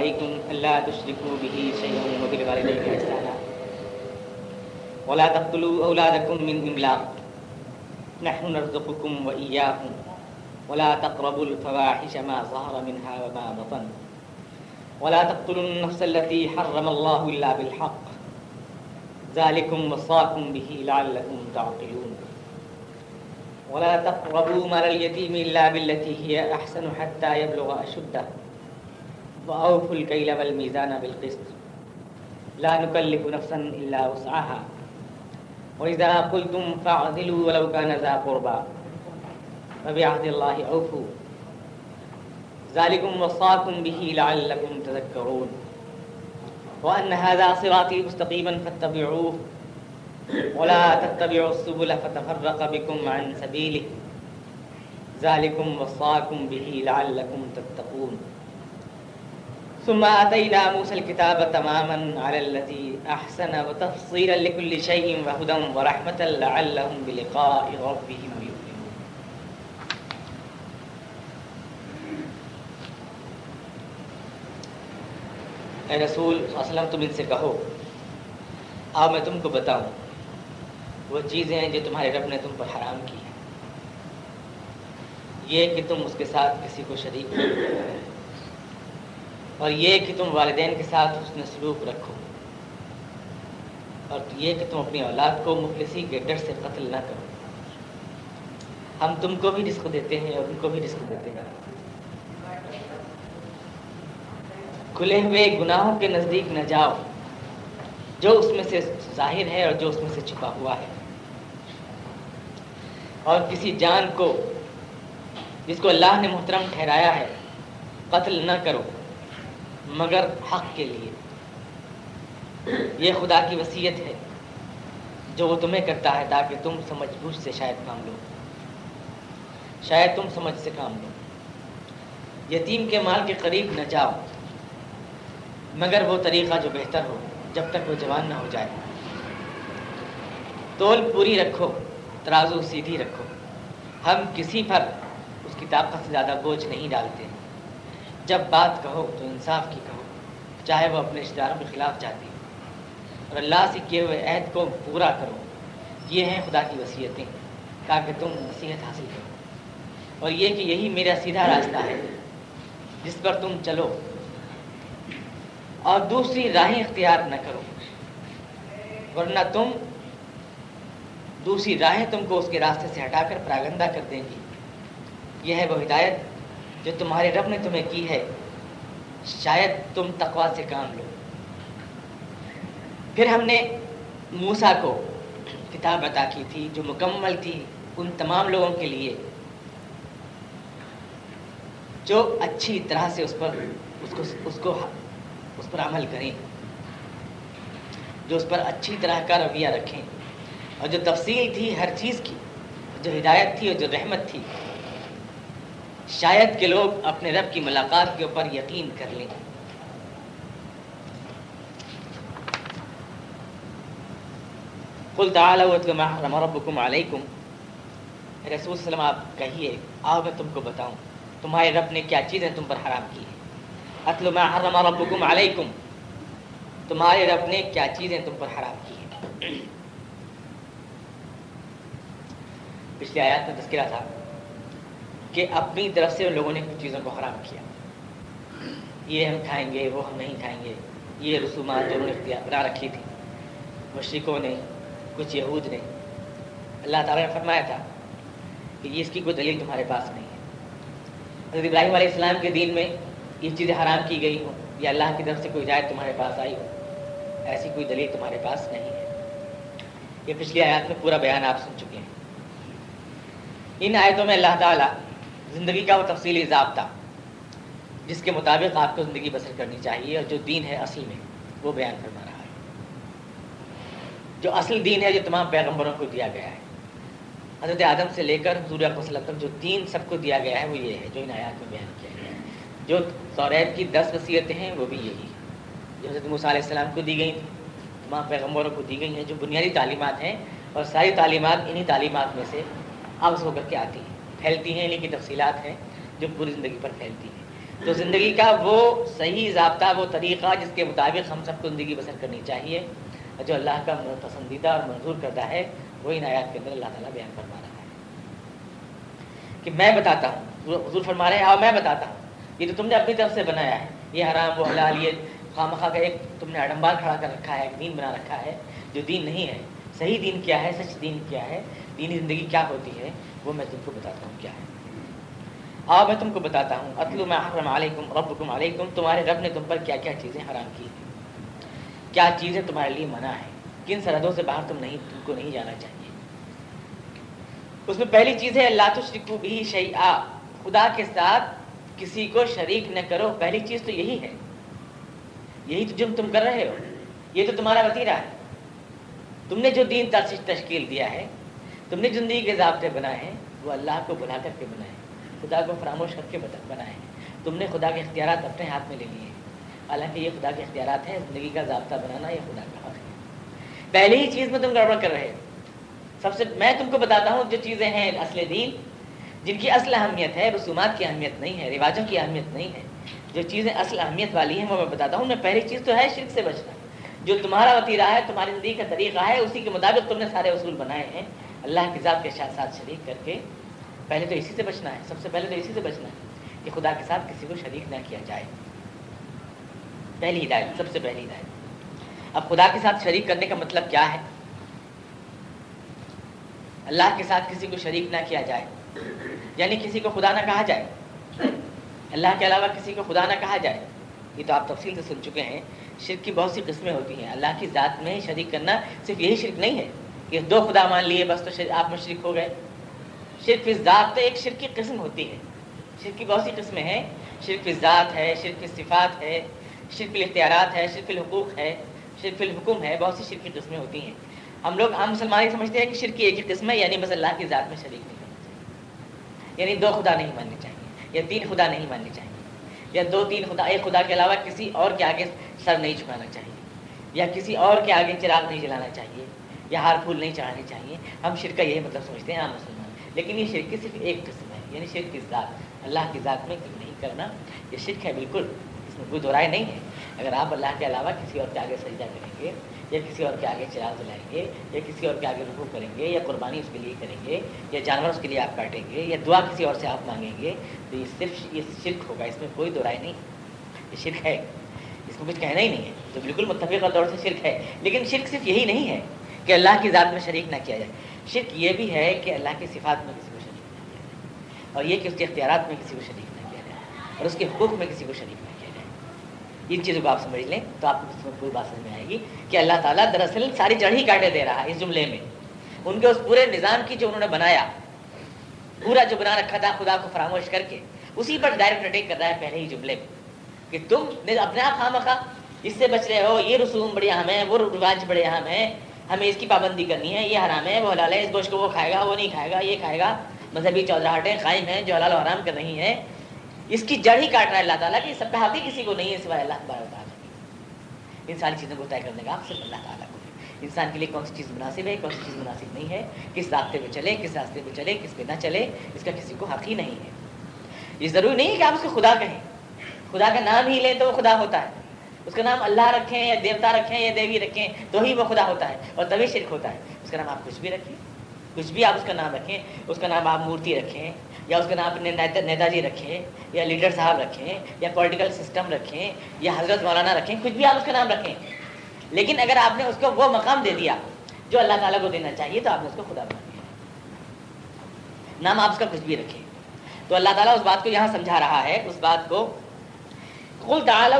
عليكم ألا تشركوا به شيئا وبالوالدين إحسانا. ولا تقتلوا أولادكم من إملاق. نحن نرزقكم وإياكم. ولا تقربوا الفواحش ما ظهر منها وما بطن. ولا تقتلوا النفس التي حرم الله إلا بالحق. ذلكم وصاكم به لعلكم تعقلون. ولا تقربوا مال اليتيم إلا بالتي هي أحسن حتى يبلغ أشده. وأوفوا الكيل والميزان بالقسط. لا نكلف نفسا إلا وسعها. وإذا قلتم فاعدلوا ولو كان ذا قربى. فبعهد الله أوفوا. ذلكم وصاكم به لعلكم تذكرون. وأن هذا صراطي مستقيما فاتبعوه. ولا تتبعوا السبل فتفرق بكم عن سبيله. ذلكم وصاكم به لعلكم تتقون. ثم آتينا موسى الكتاب تماما على الذي أحسن وتفصيلا لكل شيء وهدى ورحمة لعلهم بلقاء ربهم يؤمنون. اے رسول، صلی اللہ علیہ وسلم، تم ان سے کہو، آؤ میں تم کو بتاؤں، وہ چیزیں جو تمہارے رب نے تم پر حرام کی ہیں۔ یہ کہ تم اس کے ساتھ کسی کو شریک کرو۔ اور یہ کہ تم والدین کے ساتھ حسن سلوک رکھو اور یہ کہ تم اپنی اولاد کو مخلصی کے ڈر سے قتل نہ کرو۔ ہم تم کو بھی رزق دیتے ہیں اور ان کو بھی رزق دیتے ہیں۔ کھلے ہوئے گناہوں کے نزدیک نہ جاؤ۔ جو اس میں سے ظاہر ہے اور جو اس میں سے چھپا ہوا ہے۔ اور کسی جان کو جس کو اللہ نے محترم ٹھہرایا ہے، قتل نہ کرو۔ مگر حق کے لیے۔ یہ خدا کی وصیت ہے جو وہ تمہیں کرتا ہے تاکہ تم سمجھ بوجھ سے شاید کام لو۔ شاید تم سمجھ سے کام لو۔ یتیم کے مال کے قریب نہ جاؤ، مگر وہ طریقہ جو بہتر ہو، جب تک وہ جوان نہ ہو جائے۔ تول پوری رکھو، ترازو سیدھی رکھو۔ ہم کسی پر اس کی طاقت سے زیادہ بوجھ نہیں ڈالتے۔ جب بات کہو تو انصاف کی کہو، چاہے وہ اپنے رشتے داروں کے خلاف جاتی ہو۔ اور اللہ سے کیے ہوئے عہد کو پورا کرو۔ یہ ہیں خدا کی وصیتیں، تاکہ تم نصیحت حاصل کرو۔ اور یہ کہ یہی میرا سیدھا راستہ ہے، جس پر تم چلو۔ اور دوسری راہیں اختیار نہ کرو، ورنہ تم دوسری راہیں تم کو اس کے راستے سے ہٹا کر پراگندہ کر دیں گی۔ یہ ہے وہ ہدایت جو تمہارے رب نے تمہیں کی ہے، شاید تم تقوا سے کام لو۔ پھر ہم نے موسا کو کتاب عطا کی تھی، جو مکمل تھی ان تمام لوگوں کے لیے، جو اچھی طرح سے اس پر، اس کو اس کو، اس پر عمل کریں، جو اس پر اچھی طرح کا رویہ رکھیں۔ اور جو تفصیل تھی، ہر چیز کی، جو ہدایت تھی اور جو رحمت تھی شاید کہ لوگ اپنے رب کی ملاقات کے اوپر یقین کر لیں۔ کل تعالم ربکم علیکم رسول وسلم، آپ کہیے، آؤ میں تم کو بتاؤں، تمہارے رب نے کیا چیزیں تم پر حرام کی ہیں؟ اتل ما حرم ربکم علیکم تمہارے رب نے کیا چیزیں تم پر حرام کی ہیں؟ پچھلی آیات میں تذکرہ تھا۔ کہ اپنی طرف سے ان لوگوں نے کچھ چیزوں کو حرام کیا۔ یہ ہم کھائیں گے، وہ ہم نہیں کھائیں گے۔ یہ رسومات جو انہوں نے اختیار بنا رکھی تھی۔ مشرقوں نے، کچھ یہود نے۔ اللہ تعالیٰ نے فرمایا تھا کہ یہ اس کی کوئی دلیل تمہارے پاس نہیں ہے۔ حضرت ابراہیم علیہ السلام کے دین میں یہ چیزیں حرام کی گئی ہوں یا اللہ کی طرف سے کوئی ہدایت تمہارے پاس آئی ہو، ایسی کوئی دلیل تمہارے پاس نہیں ہے۔ یہ پچھلی آیات میں پورا بیان آپ سن چکے ہیں۔ ان آیتوں میں اللہ تعالیٰ زندگی کا وہ تفصیلی ضابطہ جس کے مطابق آپ کو زندگی بسر کرنی چاہیے اور جو دین ہے اصل میں، وہ بیان فرما رہا ہے۔ جو اصل دین ہے، جو تمام پیغمبروں کو دیا گیا ہے۔ حضرت آدم سے لے کر حضور وسلم تک جو دین سب کو دیا گیا ہے، وہ یہ ہے، جو ان آیات میں بیان کیا گیا ہے۔ جو سوریب کی دس وصیتیں ہیں، وہ بھی یہی جو حضرت موسیٰ علیہ السلام کو دی گئی تھیں تمام پیغمبروں کو دی گئی ہیں، جو بنیادی تعلیمات ہیں، اور ساری تعلیمات انہی تعلیمات میں سے آبز ہو کر کے آتی ہیں۔ پھیلتی ہیں انہیں کی تفصیلات ہیں جو پوری زندگی پر پھیلتی ہیں۔ تو زندگی کا وہ صحیح ضابطہ، وہ طریقہ جس کے مطابق ہم سب کو زندگی بسر کرنی چاہیے، جو اللہ کا پسندیدہ اور منظور کرتا ہے وہ ان آیات کے اندر اللہ تعالیٰ بیان فرما رہا ہے۔ کہ میں بتاتا ہوں، حضور فرما رہے ہیں، آؤ میں بتاتا ہوں۔ یہ تو تم نے اپنی طرف سے بنایا ہے، یہ حرام، وہ حلال، یہ خواہ مخواہ کا ایک تم نے اڈمبار کھڑا کر رکھا ہے، ایک دین بنا رکھا ہے، جو دین نہیں ہے صحیح دین کیا ہے، سچ دین کیا ہے، دینی زندگی کیا ہوتی ہے، وہ میں تم کو بتاتا ہوں کیا ہے۔ آؤ میں تم کو بتاتا ہوں اطلو میں حرم علیکم، ربکم علیکم، تمہارے رب نے تم پر کیا کیا چیزیں حرام کی ہیں؟ کیا چیزیں تمہارے لیے منع ہے کن سرحدوں سے باہر تم نہیں، تم کو نہیں جانا چاہیے؟ اس میں پہلی چیز ہے اللہ تشرکو بھی شیعہ خدا کے ساتھ کسی کو شریک نہ کرو، پہلی چیز تو یہی ہے۔ یہی تو جم تم کر رہے ہو۔ یہ تو تمہارا وطیرہ ہے۔ تم نے جو دین تشکیل دیا ہے، تم نے زندگی کے ضابطے بنائے ہیں، وہ اللہ کو بلا کر کے بنائے خدا کو فراموش کر کے بنائے ہیں۔ تم نے خدا کے اختیارات اپنے ہاتھ میں لے لیے ہیں۔ حالانکہ یہ خدا کے اختیارات ہیں، زندگی کا ضابطہ بنانا یہ خدا کا حق ہے۔ پہلی ہی چیز میں تم گڑبڑ کر رہے ہو سب سے میں تم کو بتاتا ہوں، جو چیزیں ہیں اصل دین، جن کی اصل اہمیت ہے، رسومات کی اہمیت نہیں ہے، رواجوں کی اہمیت نہیں ہے، جو چیزیں اصل اہمیت والی ہیں، وہ میں بتاتا ہوں۔ میں پہلی چیز تو ہے شرک سے بچنا۔ جو تمہارا وطیرہ ہے، تمہاری زندگی کا طریقہ ہے، اسی کے مطابق تم نے سارے اصول بنائے ہیں۔ اللہ کی ذات کے ساتھ شریک کر کے پہلے تو اسی سے بچنا ہے، سب سے پہلے تو اسی سے بچنا ہے کہ خدا کے ساتھ کسی کو شریک نہ کیا جائے۔ پہلی ہدایت، سب سے پہلی ہدایت۔ اب خدا کے ساتھ شریک کرنے کا مطلب کیا ہے؟ اللہ کے ساتھ کسی کو شریک نہ کیا جائے یعنی کسی کو خدا نہ کہا جائے۔ اللہ کے علاوہ کسی کو خدا نہ کہا جائے، یہ تو آپ تفصیل سے سن چکے ہیں۔ شرک کی بہت سی قسمیں ہوتی ہیں۔ اللہ کی ذات میں شریک کرنا صرف یہی شرک نہیں ہے کہ دو خدا مان لیے بس تو آپ مشرک ہو گئے۔ شرک فی ذات تو ایک شرک کی قسم ہوتی ہے۔ شرک کی بہت سی قسمیں ہیں۔ شرک فی ذات ہے، شرک فی صفات ہے، شرک الاختیارات ہے، شرک الحقوق ہے، شرک الحکم ہے، بہت سی شرک کی قسمیں ہوتی ہیں۔ ہم لوگ عام مسلمان یہ سمجھتے ہیں کہ شرک کی ایک ہی قسم ہے یعنی بس اللہ کی ذات میں شریک نہیں کرنا چاہیے۔ یعنی دو خدا نہیں ماننے چاہیے، یا تین خدا نہیں ماننے چاہیے۔ یا دو تین خدا ایک خدا کے علاوہ کسی اور کے آگے سر نہیں جھکانا چاہیے۔ یا کسی اور کے آگے چراغ نہیں جلانا چاہیے۔ یا ہار پھول نہیں چڑھانے چاہیے۔ ہم شرک کا یہی مطلب سمجھتے ہیں، عام مسلمان۔ لیکن یہ شرک کی صرف ایک قسم ہے یعنی شرک کی ذات۔ اللہ کی ذات میں نہیں کرنا۔ یہ شرک ہے بالکل، اس میں کوئی دہرائے نہیں ہے۔ اگر آپ اللہ کے علاوہ کسی اور کے آگے سجدہ کریں گے یا کسی اور کے آگے چراغ جلائیں گے، یا کسی اور کے آگے رکو کریں گے، یا قربانی اس کے لیے کریں گے، یا جانور اس کے لیے آپ کاٹیں گے، یا دعا کسی اور سے آپ مانگیں گے، تو یہ صرف یہ شرک ہوگا، اس میں کوئی دو رائے نہیں۔ یہ شرک ہے۔ اس کو کچھ کہنا ہی نہیں ہے۔ تو بالکل متفق طور سے شرک ہے۔ لیکن شرک صرف یہی نہیں ہے کہ اللہ کی ذات میں شریک نہ کیا جائے۔ شرک یہ بھی ہے کہ اللہ کی صفات میں کسی کو شریک نہ کیا جائے اور یہ کہ اس کے اختیارات میں کسی کو شریک نہ کیا جائے اور اس کے حقوق میں کسی کو شریک نہ ان چیزوں کو آپ سمجھ لیں تو آپ کو اس میں بات سمجھ میں آئے گی کہ اللہ تعالیٰ دراصل ساری جڑ ہی کاٹے دے رہا ہے اس جملے میں۔ ان کے اس پورے نظام کی جو انہوں نے بنایا، پورا جو بنا رکھا تھا خدا کو فراموش کر کے، اسی پر ڈائریکٹ اٹیک کر رہا ہے پہلے ہی جملے میں کہ تم اپنے آپ خواہ مخواہ اس سے بچ رہے ہو، یہ رسوم بڑے اہم ہیں، وہ رواج بڑے اہم ہیں، ہمیں اس کی پابندی کرنی ہے، یہ حرام ہے، وہ حلال ہے، اس گوشت کو وہ کھائے گا، وہ نہیں کھائے گا، یہ کھائے گا۔ مذہبی چودراہٹیں قائم ہیں، جو حلال و حرام کر رہی ہیں۔ اس کی جڑ ہی کاٹ رہا ہے اللہ تعالیٰ کی سب حق کسی کو نہیں ہے سوائے اللہ تبارک تعالیٰ ان ساری چیزوں کو طے کرنے کا آپ صرف اللہ تعالیٰ کو انسان کے لیے کون سی چیز مناسب ہے، کون سی چیز مناسب نہیں ہے، کس راستے پہ چلے، کس راستے پہ چلے، کس پہ نہ چلے، اس کا کسی کو حق ہی نہیں ہے۔ یہ ضروری نہیں ہے کہ آپ اس کو خدا کہیں۔ خدا کا نام ہی لیں تو وہ خدا ہوتا ہے۔ اس کا نام اللہ رکھیں یا دیوتا رکھیں یا دیوی رکھیں، تو ہی وہ خدا ہوتا ہے اور تبھی شرک ہوتا ہے۔ اس کا نام آپ کچھ بھی رکھیں۔ کچھ بھی آپ اس کا نام رکھیں، اس کا نام آپ مورتی رکھیں، یا اس کا نام اپنے نیتا جی رکھیں، یا لیڈر صاحب رکھیں، یا پولیٹیکل سسٹم رکھیں، یا حضرت مولانا رکھیں، کچھ بھی آپ اس کا نام رکھیں۔ لیکن اگر آپ نے اس کو وہ مقام دے دیا جو اللہ تعالیٰ کو دینا چاہیے، تو آپ نے اس کو خدا بنا دیا۔ نام آپ اس کا کچھ بھی رکھیں۔ تو اللہ تعالیٰ اس بات کو یہاں سمجھا رہا ہے، اس بات کو کل تعالیٰ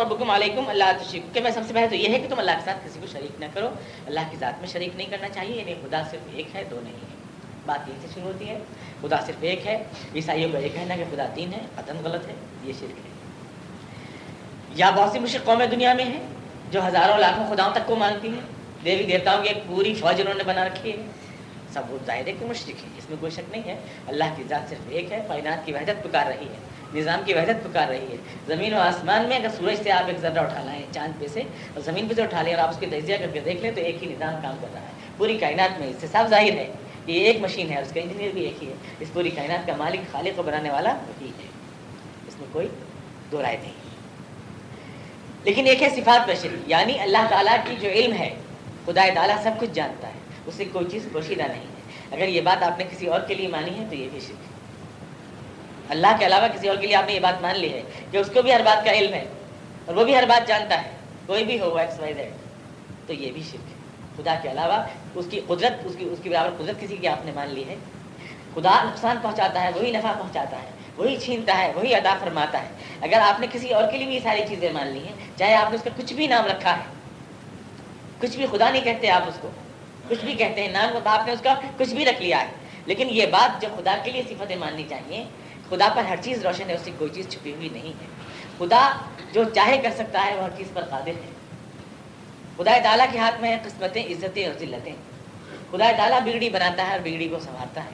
ربکم علیکم اللہ تشریف کہ میں سب سے پہلے تو یہ ہے کہ تم اللہ کے ساتھ کسی کو شریک نہ کرو، اللہ کی ذات میں شریک نہیں کرنا چاہیے یعنی خدا صرف ایک ہے، دو نہیں ہے بات یہی سے شروع ہوتی ہے، خدا صرف ایک ہے، عیسائیوں کا یہ کہنا کہ خدا تین ہے قدم غلط ہے، یہ شرک ہے۔ یا بہت سی مشرق قومیں دنیا میں ہیں جو ہزاروں لاکھوں خداؤں تک کو مانتی ہیں۔ دیوی دیوتاؤں کی ایک پوری فوج انہوں نے بنا رکھی ہے۔ سب وہ ظاہر ہے کہ مشرق ہے اس میں کوئی شک نہیں ہے۔ اللہ کی ذات صرف ایک ہے، کائنات کی وحدت پکار رہی ہے۔ نظام کی وحدت پکار رہی ہے۔ زمین و آسمان میں اگر سورج سے آپ ایک ذرہ اٹھا لائیں چاند پہ سے اور زمین پہ سے اٹھا لیں اور آپ اس کے تجزیہ کر کے دیکھ لیں تو ایک ہی نظام کام کر رہا ہے۔ پوری کائنات میں اس سے صاف ظاہر ہے یہ ایک مشین ہے اس کا انجینئر بھی ایک ہی ہے۔ اس پوری کائنات کا مالک خالق کو بنانے والا وہی ہے۔ اس میں کوئی دو رائے نہیں۔ لیکن ایک ہے صفات بشری یعنی اللہ تعالیٰ کی جو علم ہے، خدا تعالیٰ سب کچھ جانتا ہے، اس سے کوئی چیز پوشیدہ نہیں ہے۔ اگر یہ بات آپ نے کسی اور کے لیے مانی ہے تو یہ بھی شرک اللہ کے علاوہ کسی اور کے لیے آپ نے یہ بات مان لی ہے کہ اس کو بھی ہر بات کا علم ہے اور وہ بھی ہر بات جانتا ہے، کوئی بھی ہو ایکس وائی زیڈ تو یہ بھی شرک ہے۔ خدا کے علاوہ اس کی قدرت، اس کی اس کی برابر قدرت کسی کی آپ نے مان لی ہے؟ خدا نقصان پہنچاتا ہے، وہی نفع پہنچاتا ہے، وہی چھینتا ہے، وہی ادا فرماتا ہے۔ اگر آپ نے کسی اور کے لیے بھی یہ ساری چیزیں مان لی ہیں، چاہے آپ نے اس کا کچھ بھی نام رکھا ہے، کچھ بھی خدا نہیں کہتے آپ اس کو، کچھ بھی کہتے ہیں نام، آپ نے اس کا کچھ بھی رکھ لیا ہے۔ لیکن یہ بات جو خدا کے لیے صفتیں ماننی چاہیے خدا پر ہر چیز روشن ہے، اس کی کوئی چیز چھپی ہوئی نہیں ہے۔ خدا جو چاہے کر سکتا ہے، وہ ہر چیز پر قادر ہے۔ خدا تعالیٰ کے ہاتھ میں قسمتیں، عزتیں اور ذلتیں۔ خدا تعالیٰ بگڑی بناتا ہے اور بگڑی کو سنوارتا ہے۔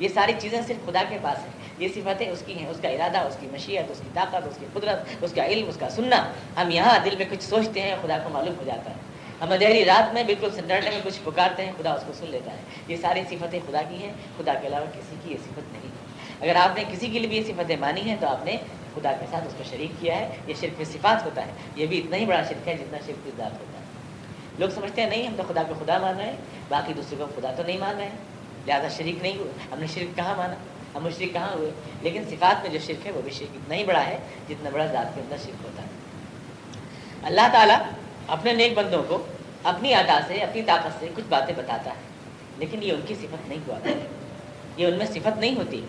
یہ ساری چیزیں صرف خدا کے پاس ہیں۔ یہ صفتیں اس کی ہیں، اس کا ارادہ، اس کی مشیت، اس کی طاقت، اس کی قدرت، اس کا علم، اس کا سننا۔ ہم یہاں دل میں کچھ سوچتے ہیں، خدا کو معلوم ہو جاتا ہے۔ ہم اندھیری رات میں بالکل سنڈرنے میں کچھ پکارتے ہیں، خدا اس کو سن لیتا ہے۔ یہ ساری صفتیں خدا کی ہیں، خدا کے علاوہ کسی کی یہ صفت نہیں۔ اگر آپ نے کسی کے لیے بھی یہ صفتیں مانی ہیں تو آپ نے خدا کے ساتھ اس کو شریک کیا ہے، یہ شرک صفات ہوتا ہے۔ یہ بھی اتنا ہی بڑا شرک ہے جتنا شرک ذات ہوتا ہے۔ لوگ سمجھتے ہیں، نہیں، ہم تو خدا کو خدا مان رہے ہیں، باقی دوسرے کو خدا تو نہیں مان رہے ہیں۔ لہٰذا شریک نہیں ہوئے ہم نے شرک کہاں مانا؟ ہم مشرک کہاں ہوئے؟ لیکن صفات میں جو شرک ہے، وہ بھی شرک اتنا ہی بڑا ہے جتنا بڑا ذات کے اندر شرک ہوتا ہے۔ اللہ تعالیٰ اپنے نیک بندوں کو اپنی ادا سے، اپنی طاقت سے کچھ باتیں بتاتا ہے، لیکن یہ ان کی صفت نہیں ہوا۔ یہ ان میں صفت نہیں ہوتی۔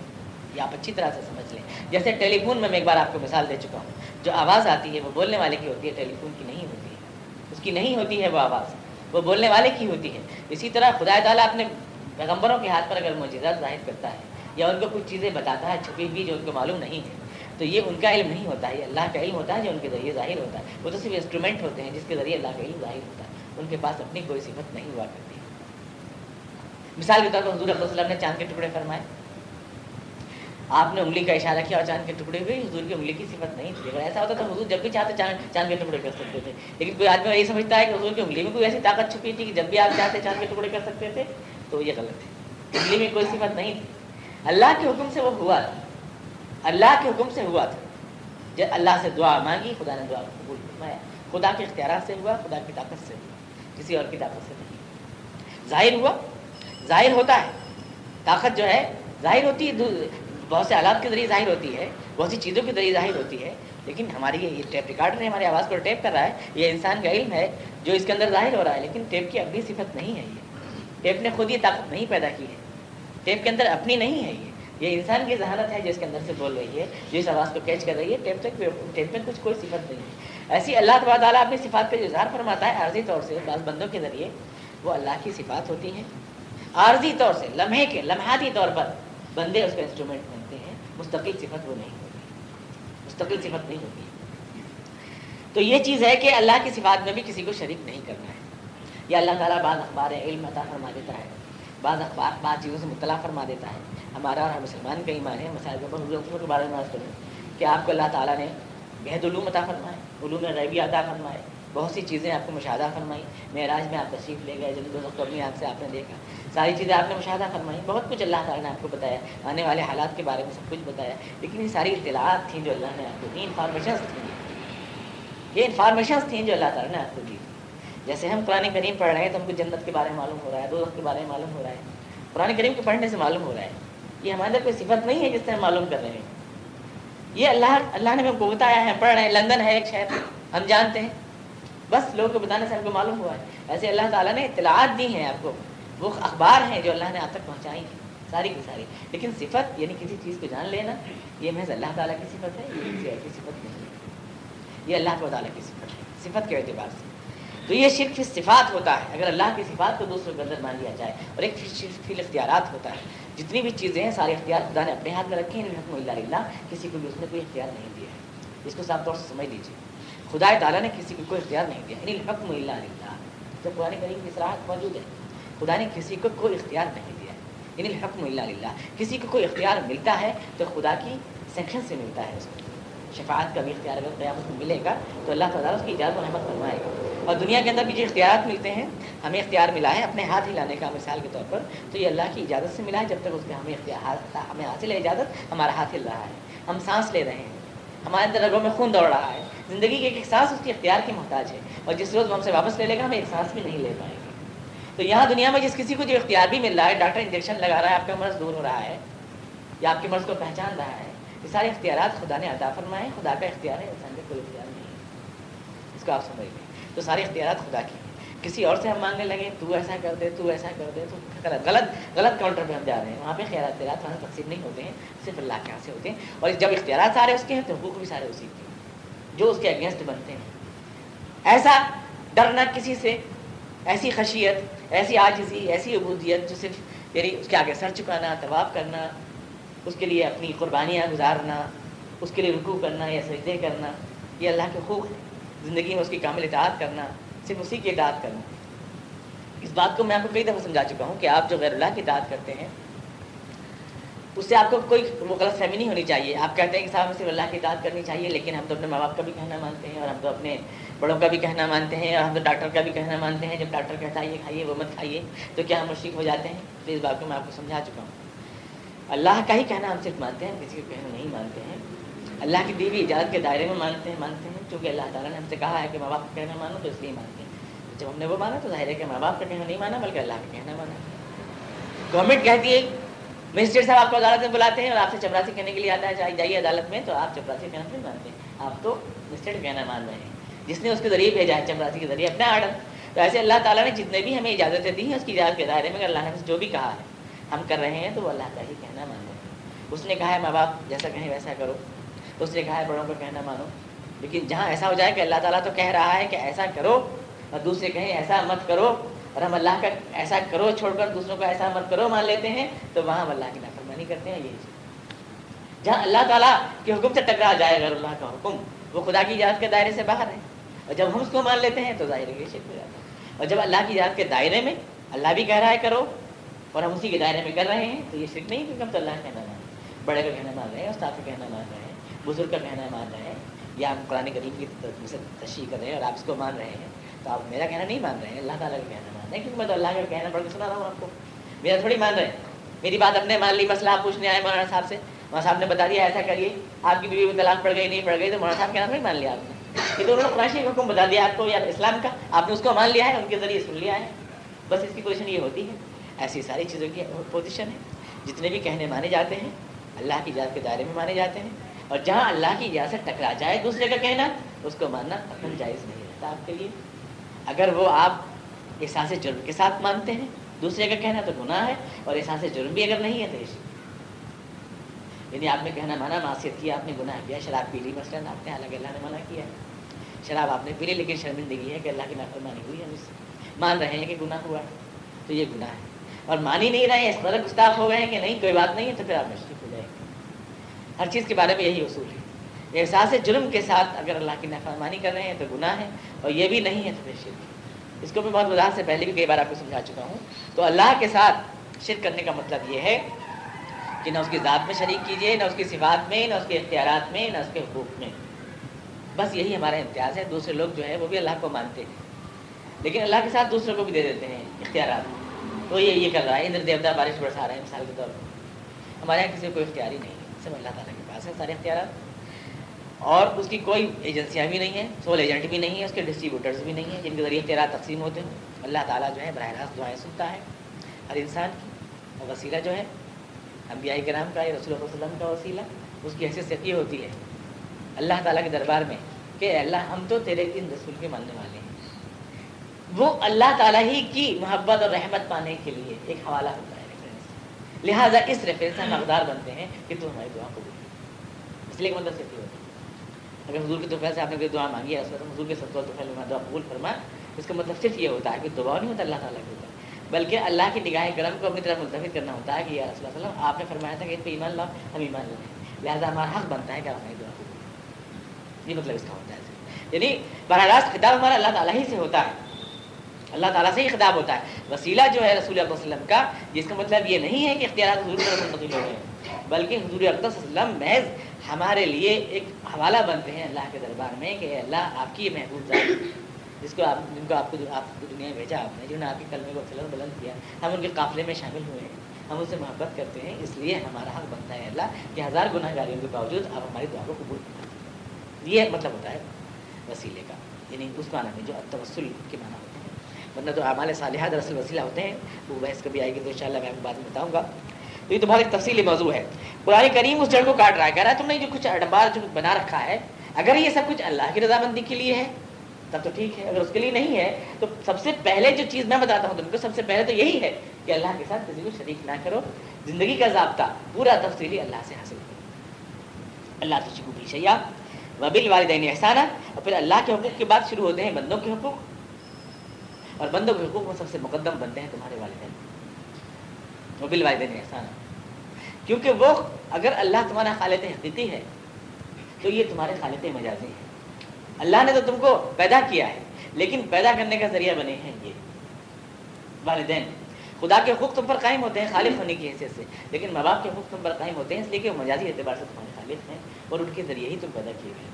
یہ آپ اچھی طرح سے سمجھ لیں۔ جیسے ٹیلی فون میں میں ایک بار آپ کو مثال دے چکا ہوں۔ جو آواز آتی ہے وہ بولنے والے کی ہوتی ہے، ٹیلی فون کی نہیں ہوتی ہے۔ اس کی نہیں ہوتی ہے وہ آواز۔ وہ بولنے والے کی ہوتی ہے۔ اسی طرح خدا تعالیٰ اپنے پیغمبروں کے ہاتھ پر اگر معجزات ظاہر کرتا ہے یا ان کو کچھ چیزیں بتاتا ہے، چھپی ہوئی جو ان کو معلوم نہیں ہے، تو یہ ان کا علم نہیں ہوتا ہے۔ یہ اللہ کا علم ہوتا ہے جو ان کے ذریعے ظاہر ہوتا ہے۔ وہ تو صرف انسٹرومنٹ ہوتے ہیں جس کے ذریعے اللہ کا علم ظاہر ہوتا ہے۔ ان کے پاس اپنی کوئی صفت نہیں ہوا کرتی۔ مثال کے طور پر حضور وسلم نے چاند کے ٹکڑے فرمائے۔ آپ نے انگلی کا اشارہ کیا اور چاند کے ٹکڑے ہوئے حضور کی انگلی کی صفت نہیں تھی۔ اگر ایسا ہوتا تو حضور جب بھی چاہتے چاند چاند کے ٹکڑے کر سکتے تھے۔ لیکن کوئی آدمی یہ سمجھتا ہے کہ حضور کی انگلی میں کوئی ایسی طاقت چھپی تھی کہ جب بھی آپ چاہتے چاند کے ٹکڑے کر سکتے تھے تو یہ غلط ہے انگلی میں کوئی صفت نہیں تھی۔ اللہ کے حکم سے وہ ہوا تھا۔ اللہ کے حکم سے ہوا تھا۔ جب اللہ سے دعا مانگی، خدا نے دعا قبول فرمایا۔ خدا کے اختیارات سے ہوا، خدا کی طاقت سے ہوا۔ کسی اور کی طاقت سے نہیں۔ ظاہر ہوا، ظاہر ہوتا ہے۔ طاقت جو ہے، ظاہر ہوتی ہے بہت سے آلات کے ذریعے ظاہر ہوتی ہے، بہت سی چیزوں کے ذریعے ظاہر ہوتی ہے، لیکن ہماری یہ ٹیپ ریکارڈر ہے ہماری آواز کو ٹیپ کر رہا ہے، یہ انسان کا علم ہے جو اس کے اندر ظاہر ہو رہا ہے، لیکن ٹیپ کی اپنی صفت نہیں ہے یہ۔ ٹیپ نے خود یہ طاقت نہیں پیدا کی ہے۔ ٹیپ کے اندر اپنی نہیں ہے یہ۔ یہ انسان کی ذہانت ہے جو اس کے اندر سے بول رہی ہے، جو اس آواز کو کیچ کر رہی ہے۔ ٹیپ تک ٹیپ میں کچھ کوئی صفت نہیں ہے۔ ایسی اللہ تبار تعالیٰ اپنی صفات کا جو اظہار فرماتا ہے، عارضی طور سے، بعض بندوں کے ذریعے، وہ اللہ کی صفات ہوتی ہیں۔ عارضی طور سے، لمحے کے، لمحاتی طور پر بندے اس کا انسٹرومنٹ ہیں۔ مستقل صفت وہ نہیں ہوتی۔ مستقل صفت نہیں ہوتی۔ تو یہ چیز ہے کہ اللہ کی صفات میں بھی کسی کو شریک نہیں کرنا ہے۔ یہ اللہ تعالیٰ بعض اخبار علم عطا فرما دیتا ہے، بعض اخبار، بعض چیزوں سے مطلع فرما دیتا ہے۔ ہمارا اور ہر مسلمان کا ایمان ہے، مسائل کے بارے میں بات کروں کہ آپ کو اللہ تعالیٰ نے بہت علوم عطا فرمائے، علوم غیبی عطا فرمائے، بہت سی چیزیں آپ کو مشاہدہ فرمائی۔ معراج میں آپ تشریف لے گئے جلد میں آپ سے آپ نے دیکھا۔ ساری چیزیں آپ نے مشاہدہ فرمائی، بہت کچھ اللہ تعالیٰ نے آپ کو بتایا آنے والے حالات کے بارے میں سب کچھ بتایا لیکن یہ ساری اطلاعات تھیں جو اللہ نے آپ کو دی انفارمیشنس تھیں۔ یہ انفارمیشنس تھیں جو اللہ تعالیٰ نے آپ کو دی۔ جیسے ہم قرآن کریم پڑھ رہے ہیں تو ہم کو جنت کے بارے میں معلوم ہو رہا ہے دو کے بارے میں معلوم ہو رہا ہے۔ قرآن کریم کے پڑھنے سے معلوم ہو رہا ہے۔ یہ ہمارے اندر کوئی صفت نہیں ہے جس سے ہم معلوم کر رہے ہیں۔ یہ اللہ اللہ نے ہم کو بتایا ہے پڑھ رہے ہیں، لندن ہے ایک شہر، ہم جانتے ہیں۔ بس لوگوں کو بتانے سے ہم کو معلوم ہوا ہے۔ ایسے اللہ تعالیٰ نے اطلاعات دی ہیں آپ کو۔ وہ اخبار ہیں جو اللہ نے آپ تک پہنچائی ہیں، ساری کی ساری۔ لیکن صفت یعنی کسی چیز کو جان لینا، یہ محض اللہ تعالیٰ کی صفت ہے، یہ کسی اور کی صفت نہیں ہے۔ یہ اللہ تعالیٰ کی صفت ہے، صفت کے اعتبار سے۔ تو یہ شرک فی صفات ہوتا ہے، اگر اللہ کی صفات کو دوسروں کے اندر مان لیا جائے، اور ایک فی اختیارات ہوتا ہے۔ جتنی بھی چیزیں ہیں، سارے اختیار خدا نے اپنے ہاتھ میں رکھے ہیں حکم اللہ اللہ کسی کو بھی اس نے کوئی اختیار نہیں دیا ہے۔ اس کو صاف طور سے سمجھ لیجیے خدا تعالیٰ نے کسی کو کوئی اختیار نہیں دیا یعنی حکم اللہ اللہ جب قرآن کریم کی صلاحت موجود ہے خدا نے کسی کو کوئی اختیار نہیں دیا یعنی حکم اللہ اللہ کسی کو کوئی اختیار ملتا ہے تو خدا کی سینکشن سے ملتا ہے اس کو۔ شفاعت کا بھی اختیار اگر قیامت میں ملے گا تو اللہ تعالیٰ اس کی اجازت و رحمت فرمائے گا۔ اور دنیا کے اندر بھی جو اختیارات ملتے ہیں، ہمیں اختیار ملا ہے اپنے ہاتھ ہلانے کا مثال کے طور پر، تو یہ اللہ کی اجازت سے ملا ہے جب تک اس کے ہمیں اختیار ہمیں حاصل ہے اجازت، ہمارا ہاتھ ہل رہا ہے۔ ہم سانس لے رہے ہیں۔ ہمارے اندر رگوں میں خون دوڑ رہا ہے، زندگی کے ایک احساس اس کی اختیار کی محتاج ہے۔ اور جس روز وہ ہم سے واپس لے لے گا ہم احساس بھی نہیں لے پائیں گے تو یہاں دنیا میں جس کسی کو جو اختیار بھی مل رہا ہے، ڈاکٹر انجیکشن لگا رہا ہے، آپ کا مرض دور ہو رہا ہے، یا آپ کے مرض کو پہچان رہا ہے، یہ سارے اختیارات خدا نے عطا فرمائے خدا کا اختیار ہے، انسان کا کوئی اختیار نہیں ہے۔ اس کو آپ سمجھ لیں۔ تو سارے اختیارات خدا کی کسی اور سے ہم مانگنے لگے، تو ایسا کر دے، تو ایسا کر دے، تو غلط غلط غلط کاؤنٹر پہ ہم جا رہے ہیں۔ وہاں پہ خیرات اختیارات وہاں تقسیم نہیں ہوتے ہیں، صرف اللہ کے یہاں سے ہوتے ہیں۔ اور جب اختیارات سارے اس کے ہیں، تو حقوق بھی سارے اسی کے جو اس کے اگینسٹ بنتے ہیں۔ ایسا ڈرنا کسی سے ایسی خشیت، ایسی آجزی ایسی عبودیت جو صرف یعنی اس کے آگے سر چکانا، طواف کرنا، اس کے لیے اپنی قربانیاں گزارنا، اس کے لیے رکوع کرنا یا سجدے کرنا، یہ اللہ کے حقوق زندگی میں اس کی کامل اطاعت کرنا، صرف اسی کی اطاعت کرنا۔ اس بات کو میں آپ کو کئی دفعہ سمجھا چکا ہوں کہ آپ جو غیر اللہ کی اطاعت کرتے ہیں، اس سے آپ کو کوئی وہ غلط فہمی نہیں ہونی چاہیے۔ آپ کہتے ہیں کہ صاحب صرف اللہ کی اطاعت کرنی چاہیے، لیکن ہم تو اپنے ماں باپ کا بھی کہنا مانتے ہیں اور ہم تو اپنے بڑوں کا بھی کہنا مانتے ہیں اور ہم تو ڈاکٹر کا بھی کہنا مانتے ہیں، جب ڈاکٹر کہتا ہے یہ کھائیے، وہ مت کھائیے، تو کیا ہم مشرق ہو جاتے ہیں؟ تو اس بات کو میں آپ کو سمجھا چکا ہوں۔ اللہ کا ہی کہنا ہم صرف مانتے ہیں، کسی کو کہنا نہیں مانتے ہیں۔ اللہ کی دیوی اجازت کے دائرے میں مانتے ہیں مانتے ہیں، چونکہ اللہ تعالیٰ نے ہم سے کہا ہے کہ ماں باپ کا کہنا مانو تو اس لیے مانتے ہیں۔ جب ہم نے وہ مانا تو ظاہر ہے کہ ماں باپ کا کہنا نہیں مانا، بلکہ اللہ کا کہنا مانا۔ گورنمنٹ کہتی ہے مسٹر صاحب آپ کو عدالت میں بلاتے ہیں اور آپ سے چپراسی کہنے کے لیے آتا ہے، جائیے عدالت میں تو آپ چپراسی کہنا نہیں مانتے۔ ہیں آپ تو مسٹر کہنا مان رہے ہیں۔ جس نے اس کے ذریعے بھیجا ہے چپراسی کے ذریعے اپنا آرڈر تو ایسے اللہ تعالیٰ نے جتنے بھی ہمیں اجازتیں دی ہیں، اس کی اجازت کے دائرے میں اللہ نے جو بھی کہا ہے، ہم کر رہے ہیں، تو وہ اللہ کا ہی کہنا مان اس نے کہا ہے، ماں باپ، جیسا کہیں ویسا کرو۔ اس نے کہا ہے، بڑوں کو کہنا مانو۔ لیکن جہاں ایسا ہو جائے کہ اللہ تعالیٰ تو کہہ رہا ہے کہ ایسا کرو اور دوسرے کہیں ایسا مت کرو، اور ہم اللہ کا ایسا کرو چھوڑ کر دوسروں کو ایسا مت کرو مان لیتے ہیں، تو وہاں ہم اللہ کی نافرمانی کرتے ہیں، یہی چیز۔ جہاں اللہ تعالیٰ کے حکم سے ٹکرا جائے غیر اللہ کا حکم وہ خدا کی اجازت کے دائرے سے باہر ہے۔ اور جب ہم اس کو مان لیتے ہیں تو ظاہر یہ شرک ہو جاتا ہے۔ اور جب اللہ کی اجازت کے دائرے میں اللہ بھی کہہ رہا ہے کرو اور ہم اسی کے دائرے میں کر رہے ہیں تو یہ شرک نہیں کیونکہ ہم تو اللہ کا کہنا مان رہے ہیں، بڑے کا کہنا مان رہے ہیں، استاد کا کہنا مان رہے ہیں، بزرگ کا کہنا مان رہے ہیں، یا ہم قرآن کریم کی تشریح کر رہے ہیں اور آپ اس کو مان رہے ہیں، تو آپ میرا کہنا نہیں مان رہے ہیں، اللہ تعالیٰ کا کہنا مان رہے ہیں، کیونکہ میں تو اللہ کا کہنا پڑھ کے سنا رہا ہوں آپ کو۔ میرا تھوڑی مان رہے ہیں۔ میری بات اپنے مان لی، مسئلہ آپ پوچھنے آئے مولانا صاحب سے۔ مولانا صاحب نے بتا دیا، ایسا کریے، آپ کی بیوی طلاق پڑ گئی، نہیں پڑ گئی، تو مولانا صاحب کہنا نہیں مان لیا آپ نے۔ یہ تو انہوں نے قرآن حکم بتا دیا آپ کو یا اسلام کا آپ نے اس کو مان لیا ہے ان کے ذریعے سن لیا ہے بس اس کی پوزیشن یہ ہوتی ہے ایسی ساری چیزوں کی پوزیشن ہے جتنے بھی کہنے مانے جاتے ہیں اللہ کی اجازت کے دائرے میں مانے جاتے ہیں اور جہاں اللہ کی اجازت ٹکرا جائے دوسرے کا کہنا اس کو ماننا اپنا جائز نہیں رہتا آپ کے لیے اگر وہ آپ احساس جرم کے ساتھ مانتے ہیں دوسرے کا کہنا تو گناہ ہے اور احساس جرم بھی اگر نہیں ہے تو یعنی آپ نے کہنا مانا معاشیت کیا آپ نے گناہ کیا شراب پی لی مثلاً آپ نے حالانکہ اللہ نے منع کیا ہے شراب آپ نے پی لی، لیکن شرمندگی ہے کہ اللہ کی نافرمانی ہوئی ہے اس سے مان رہے ہیں کہ گناہ ہوا ہے۔ تو یہ گناہ ہے۔ اور مان ہی نہیں رہے ہیں اس طرح گستاخ ہو گئے ہیں کہ نہیں، کوئی بات نہیں ہے، تو پھر آپ مشرق ہو جائیں۔ گے ہر چیز کے بارے میں یہی اصول ہے۔ احساس جرم کے ساتھ اگر اللہ کی نافرمانی کر رہے ہیں تو گناہ ہے، اور یہ بھی نہیں ہے تو پھر شرک۔ اس کو میں بہت وضاحت سے پہلے بھی کئی بار آپ کو سمجھا چکا ہوں۔ تو اللہ کے ساتھ شرک کرنے کا مطلب یہ ہے کہ نہ اس کی ذات میں شریک کیجیے نہ اس کی صفات میں، نہ اس کے اختیارات میں، نہ اس کے حقوق میں۔ بس یہی ہمارا امتیاز ہے، دوسرے لوگ جو ہے وہ بھی اللہ کو مانتے ہیں۔ لیکن اللہ کے ساتھ دوسروں کو بھی دے دیتے ہیں اختیارات۔ تو یہ یہ کر رہا ہے، اندر دیوتا بارش برسا رہے ہیں مثال کے طور پر۔ ہمارے یہاں کسی کو کوئی اختیار ہی نہیں ہے سب اللہ تعالیٰ کے پاس ہے سارے اختیارات۔ اور اس کی کوئی ایجنسیاں بھی نہیں ہیں، سول ایجنٹ بھی نہیں ہے اس کے ڈسٹریبیوٹرز بھی نہیں ہیں، جن کے ذریعے اختیارات تقسیم ہوتے ہیں۔ اللہ تعالیٰ جو ہے براہ راست دعائیں سنتا ہے ہر انسان کی، اور وسیلہ جو ہے، انبیاء کرام کا یا رسول اللہ علیہ وسلم کا وسیلہ، اس کی حیثیت یہ ہوتی ہے۔ اللہ تعالیٰ کے دربار میں کہ اللہ، ہم تو تیرے دن رسول کے ماننے والے ہیں۔ وہ اللہ تعالیٰ ہی کی محبت اور رحمت پانے کے لیے ایک حوالہ ہوتا ہے ریفرنس لہٰذا اس ریفرنس سے ہم اقدار بنتے ہیں کہ تو ہماری دعا قبول اس لیے مطلب سے ہوتا ہے۔ اگر حضور کے توفیل سے آپ نے کوئی دعا مانگی ہے حضور کے سب توفیل میں دعا قبول فرما، اس کا مطلب صرف یہ ہوتا ہے کہ دعا نہیں ہوتا اللہ تعالیٰ کے ہوتا ہے بلکہ اللہ کی نگاہ کرم کو اپنی طرف منتخب کرنا ہوتا ہے کہ یا رسول اللہ وسلم، آپ نے فرمایا تھا کہ اس پہ ایمان لاؤ، ہم ایمان لائیں۔ لہٰذا ہمارا حق بنتا ہے کہ ہماری دعا یہ مطلب اس کا ہوتا ہے۔ یعنی براہ راست خطاب ہمارا اللہ تعالیٰ ہی سے ہوتا ہے۔ اللہ تعالیٰ سے ہی خطاب ہوتا ہے۔ وسیلہ جو ہے رسول اللہ وسلم کا، جس کا مطلب یہ نہیں ہے کہ اختیارات حضور پر منتقل ہو گئے بلکہ حضور اقدس وسلم محض ہمارے لیے ایک حوالہ بنتے ہیں اللہ کے دربار میں کہ اللہ، آپ کی محبوب ذات جس کو آپ، جن کو آپ کو آپ کو دنیا میں بھیجا آپ نے، جنہوں نے آپ کے کلمے کو فلم بلند کیا۔ ہم ان کے قافلے میں شامل ہوئے ہیں۔ ہم ان سے محبت کرتے ہیں۔ اس لیے ہمارا حق بنتا ہے اللہ کہ ہزار گناہ گاریوں کے باوجود آپ ہماری دعا کو قبول کریں۔ یہ مطلب ہوتا ہے وسیلے کا یعنی اس معنی میں جو توسل کے معنی ہوتے ہیں۔ ورنہ تو ہمارے صالحہ دراصل وسیلہ ہوتے ہیں، وہ بحث کبھی آئے گی تو ان شاء اللہ میں آپ کو بعد میں بتاؤں گا۔ تو یہ تو بہت ایک تفصیلی موضوع ہے۔ قرآن کریم اس جڑ کو کاٹ رہا ہے، کہہ رہا ہے، تم نے جو کچھ اڈمبار جو بنا رکھا ہے، اگر یہ سب کچھ اللہ کی رضامندی کے لیے ہے، تب تو ٹھیک ہے، اگر اس کے لیے نہیں ہے، تو سب سے پہلے جو چیز میں بتاتا ہوں تم کو، سب سے پہلے تو یہی ہے کہ اللہ کے ساتھ کسی کو شریک نہ کرو، زندگی کا ضابطہ، پورا تفصیلی اللہ سے حاصل کرو۔ اللہ تو شکو پیشیا وبل والدین احسانہ اور پھر اللہ کے حقوق کے بعد شروع ہوتے ہیں بندوں کے حقوق، اور بندوں کے حقوق میں سب سے مقدم بنتے ہیں تمہارے والدین۔ وبل والدین احسانہ کیونکہ وہ اگر اللہ تمہارا خالد حقیقی ہے، تو یہ تمہارے خالد مجازی ہیں اللہ نے تو تم کو پیدا کیا ہے، لیکن پیدا کرنے کا ذریعہ بنے ہیں یہ۔ والدین خدا کے حقوق تم پر قائم ہوتے ہیں خالف ہونے کی حیثیت سے۔ لیکن ماں باپ کے حقوق تم پر قائم ہوتے ہیں، اس لیے کہ وہ مجازی اعتبار سے تمہارے خالف ہیں اور ان کے ذریعے ہی تم پیدا کیے گئے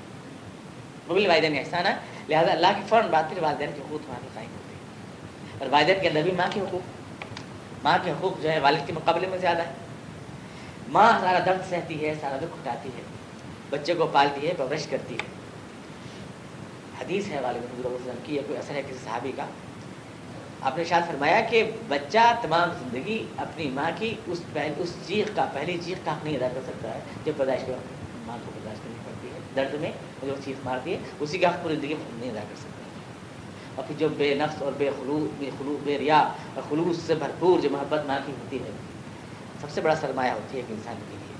مبل والدین احسان ہے، لہٰذا اللہ کی فوراً بات پھر والدین کے حقوق تمہارے قائم ہوتے ہیں۔ اور والدین کے اندر بھی ماں کے حقوق۔ ماں کے حقوق جو ہے، والد کے مقابلے میں زیادہ ہے ماں سارا درد سہتی ہے، سارا دکھ اٹھاتی ہے، بچے کو پالتی ہے، پرورش کرتی ہے۔ حدیث ہے والد وسلم کی، یا کوئی اثر ہے کسی صحابی کا؟ آپ نے شاید فرمایا کہ بچہ تمام زندگی اپنی ماں کی اس پہل اس چیخ کا پہلی چیخ کا حق نہیں ادا کر سکتا ہے، جب پیدائش کے وقت ماں کو برداشت کرنی پڑتی ہے، درد میں جو چیخ مارتی ہے، اسی کا حق پوری زندگی میں نہیں ادا کر سکتا اور پھر جو بے نفس اور بے خلوص بے خلوص بے ریا اور خلوص سے بھرپور جو محبت ماں کی ہوتی ہے، سب سے بڑا سرمایہ ہوتی ہے ایک انسان کے لیے۔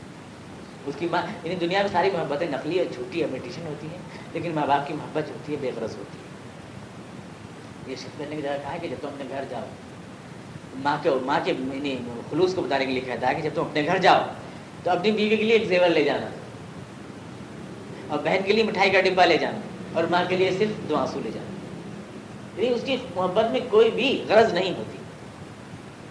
اس کی ماں یعنی دنیا میں ساری محبتیں نقلی اور جھوٹی امیٹیشن ہوتی ہیں، لیکن ماں باپ کی محبت جو ہوتی ہے، بے غرض ہوتی ہے۔ یہ شفت کرنے کی جگہ کہا ہے کہ جب تم اپنے گھر جاؤ، ماں کے ماں کے یعنی خلوص کو بتانے کے لیے کہتا ہے کہ جب تم اپنے گھر جاؤ، تو اپنی بیوی کے لیے ایک زیور لے جانا اور بہن کے لیے مٹھائی کا ڈبہ لے جانا اور ماں کے لیے صرف دو آنسو لے جانا۔ یعنی اس کی محبت میں کوئی بھی غرض نہیں ہوتی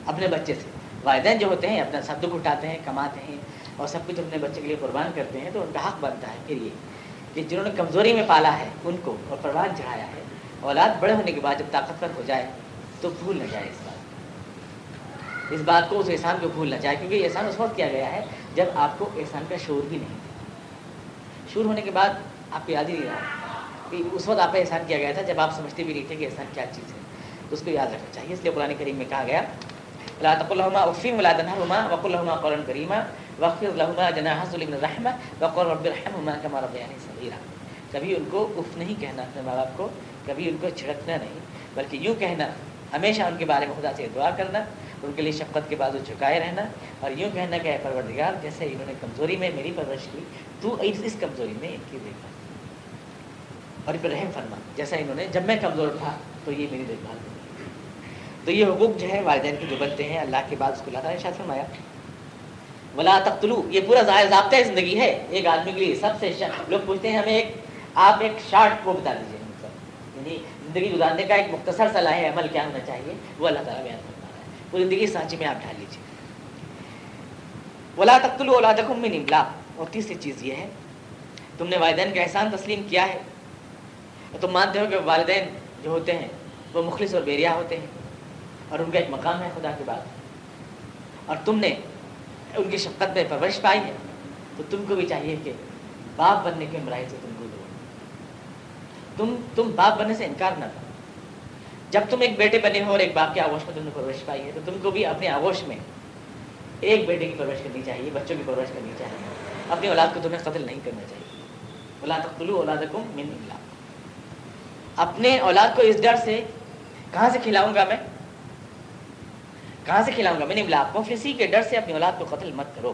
اپنے بچے سے۔ والدین جو ہوتے ہیں، اپنا سب دکھ اٹھاتے ہیں، کماتے ہیں اور سب کچھ اپنے بچے کے لیے قربان کرتے ہیں، تو ان کا حق بنتا ہے پھر یہ کہ جنہوں نے کمزوری میں پالا ہے، ان کو اور پروان چڑھایا ہے اولاد بڑے ہونے کے بعد جب طاقتور ہو جائے تو بھول نہ جائے اس بات اس بات کو اس احسان کو بھول نہ جائے، کیونکہ یہ احسان اس وقت کیا گیا ہے جب آپ کو احسان کا شعور بھی نہیں۔ شور ہونے کے بعد آپ کو یاد ہی نہیں رہا۔ کہ اس وقت آپ کا احسان کیا گیا تھا جب آپ سمجھتے بھی نہیں تھے کہ احسان کیا چیز ہے۔ تو اس کو یاد رکھنا چاہیے۔ اس لیے قرآن کریم میں کہا گیا اللہ تق الحمہ عفیم الادنما وق الحمہ قرآن کریمہ وقف الحمہ جناح ظلم الرحمہ وقر رب الرحمہ کا ربیان صغیرہ کبھی ان کو اف نہیں کہنا، اپنے ماں باپ کو کبھی ان کو چھڑکنا نہیں، بلکہ یوں کہنا، ہمیشہ ان کے بارے میں خدا سے دعا کرنا، ان کے لیے شفقت کے بعد جھکائے رہنا، اور یوں کہنا کہ اے پروردگار، جیسے انہوں نے کمزوری میں میری پرورش کی، تو اس کمزوری میں ان کی دیکھ بھال۔ اور پھر رحم فرما، جیسا انہوں نے، جب میں کمزور تھا، تو یہ میری دیکھ بھال۔ تو یہ حقوق جو ہے والدین کے جو بنتے ہیں، اللہ کے بعد اس کو اللہ تعالیٰ نے شاید فرمایا۔ ولا تختلو یہ پورا ظاہر ضابطۂ زندگی ہے۔ ایک آدمی کے لیے سب سے لوگ پوچھتے ہیں، ہمیں ایک، آپ ایک شارٹ کو بتا دیجیے یعنی زندگی گزارنے کا ایک مختصر صلاح عمل کیا ہونا چاہیے، وہ اللہ تعالیٰ بیان کرتا ہے۔ پوری زندگی سانچے میں آپ ڈال لیجیے ولا تختلو اولادکم من املاق اور تیسری چیز یہ ہے، تم نے والدین کا احسان تسلیم کیا ہے۔ تم مانتے ہو کہ والدین جو ہوتے ہیں، وہ مخلص اور بیریا ہوتے ہیں۔ اور ان کا ایک مقام ہے خدا کے بعد اور تم نے ان کی شفقت میں پرورش پائی ہے۔ تو تم کو بھی چاہیے کہ باپ بننے کے مراحل سے تم تم تم باپ بننے سے انکار نہ کرو۔ جب تم ایک بیٹے بنے ہو اور ایک باپ کے آگوش میں تم نے پرورش پائی ہے، تو تم کو بھی اپنے آگوش میں ایک بیٹے کی پرورش کرنی چاہیے، بچوں کی پرورش کرنی چاہیے۔ اپنی اولاد کو تمہیں قتل نہیں کرنا چاہیے۔ اولاد قلو اولاد من اپنے اولاد کو اس ڈر سے کہاں سے کھلاؤں گا میں؟ کہاں سے کھلاؤں گا میں؟ نے بلاپ مفلسی کے ڈر سے اپنی اولاد کو قتل مت کرو۔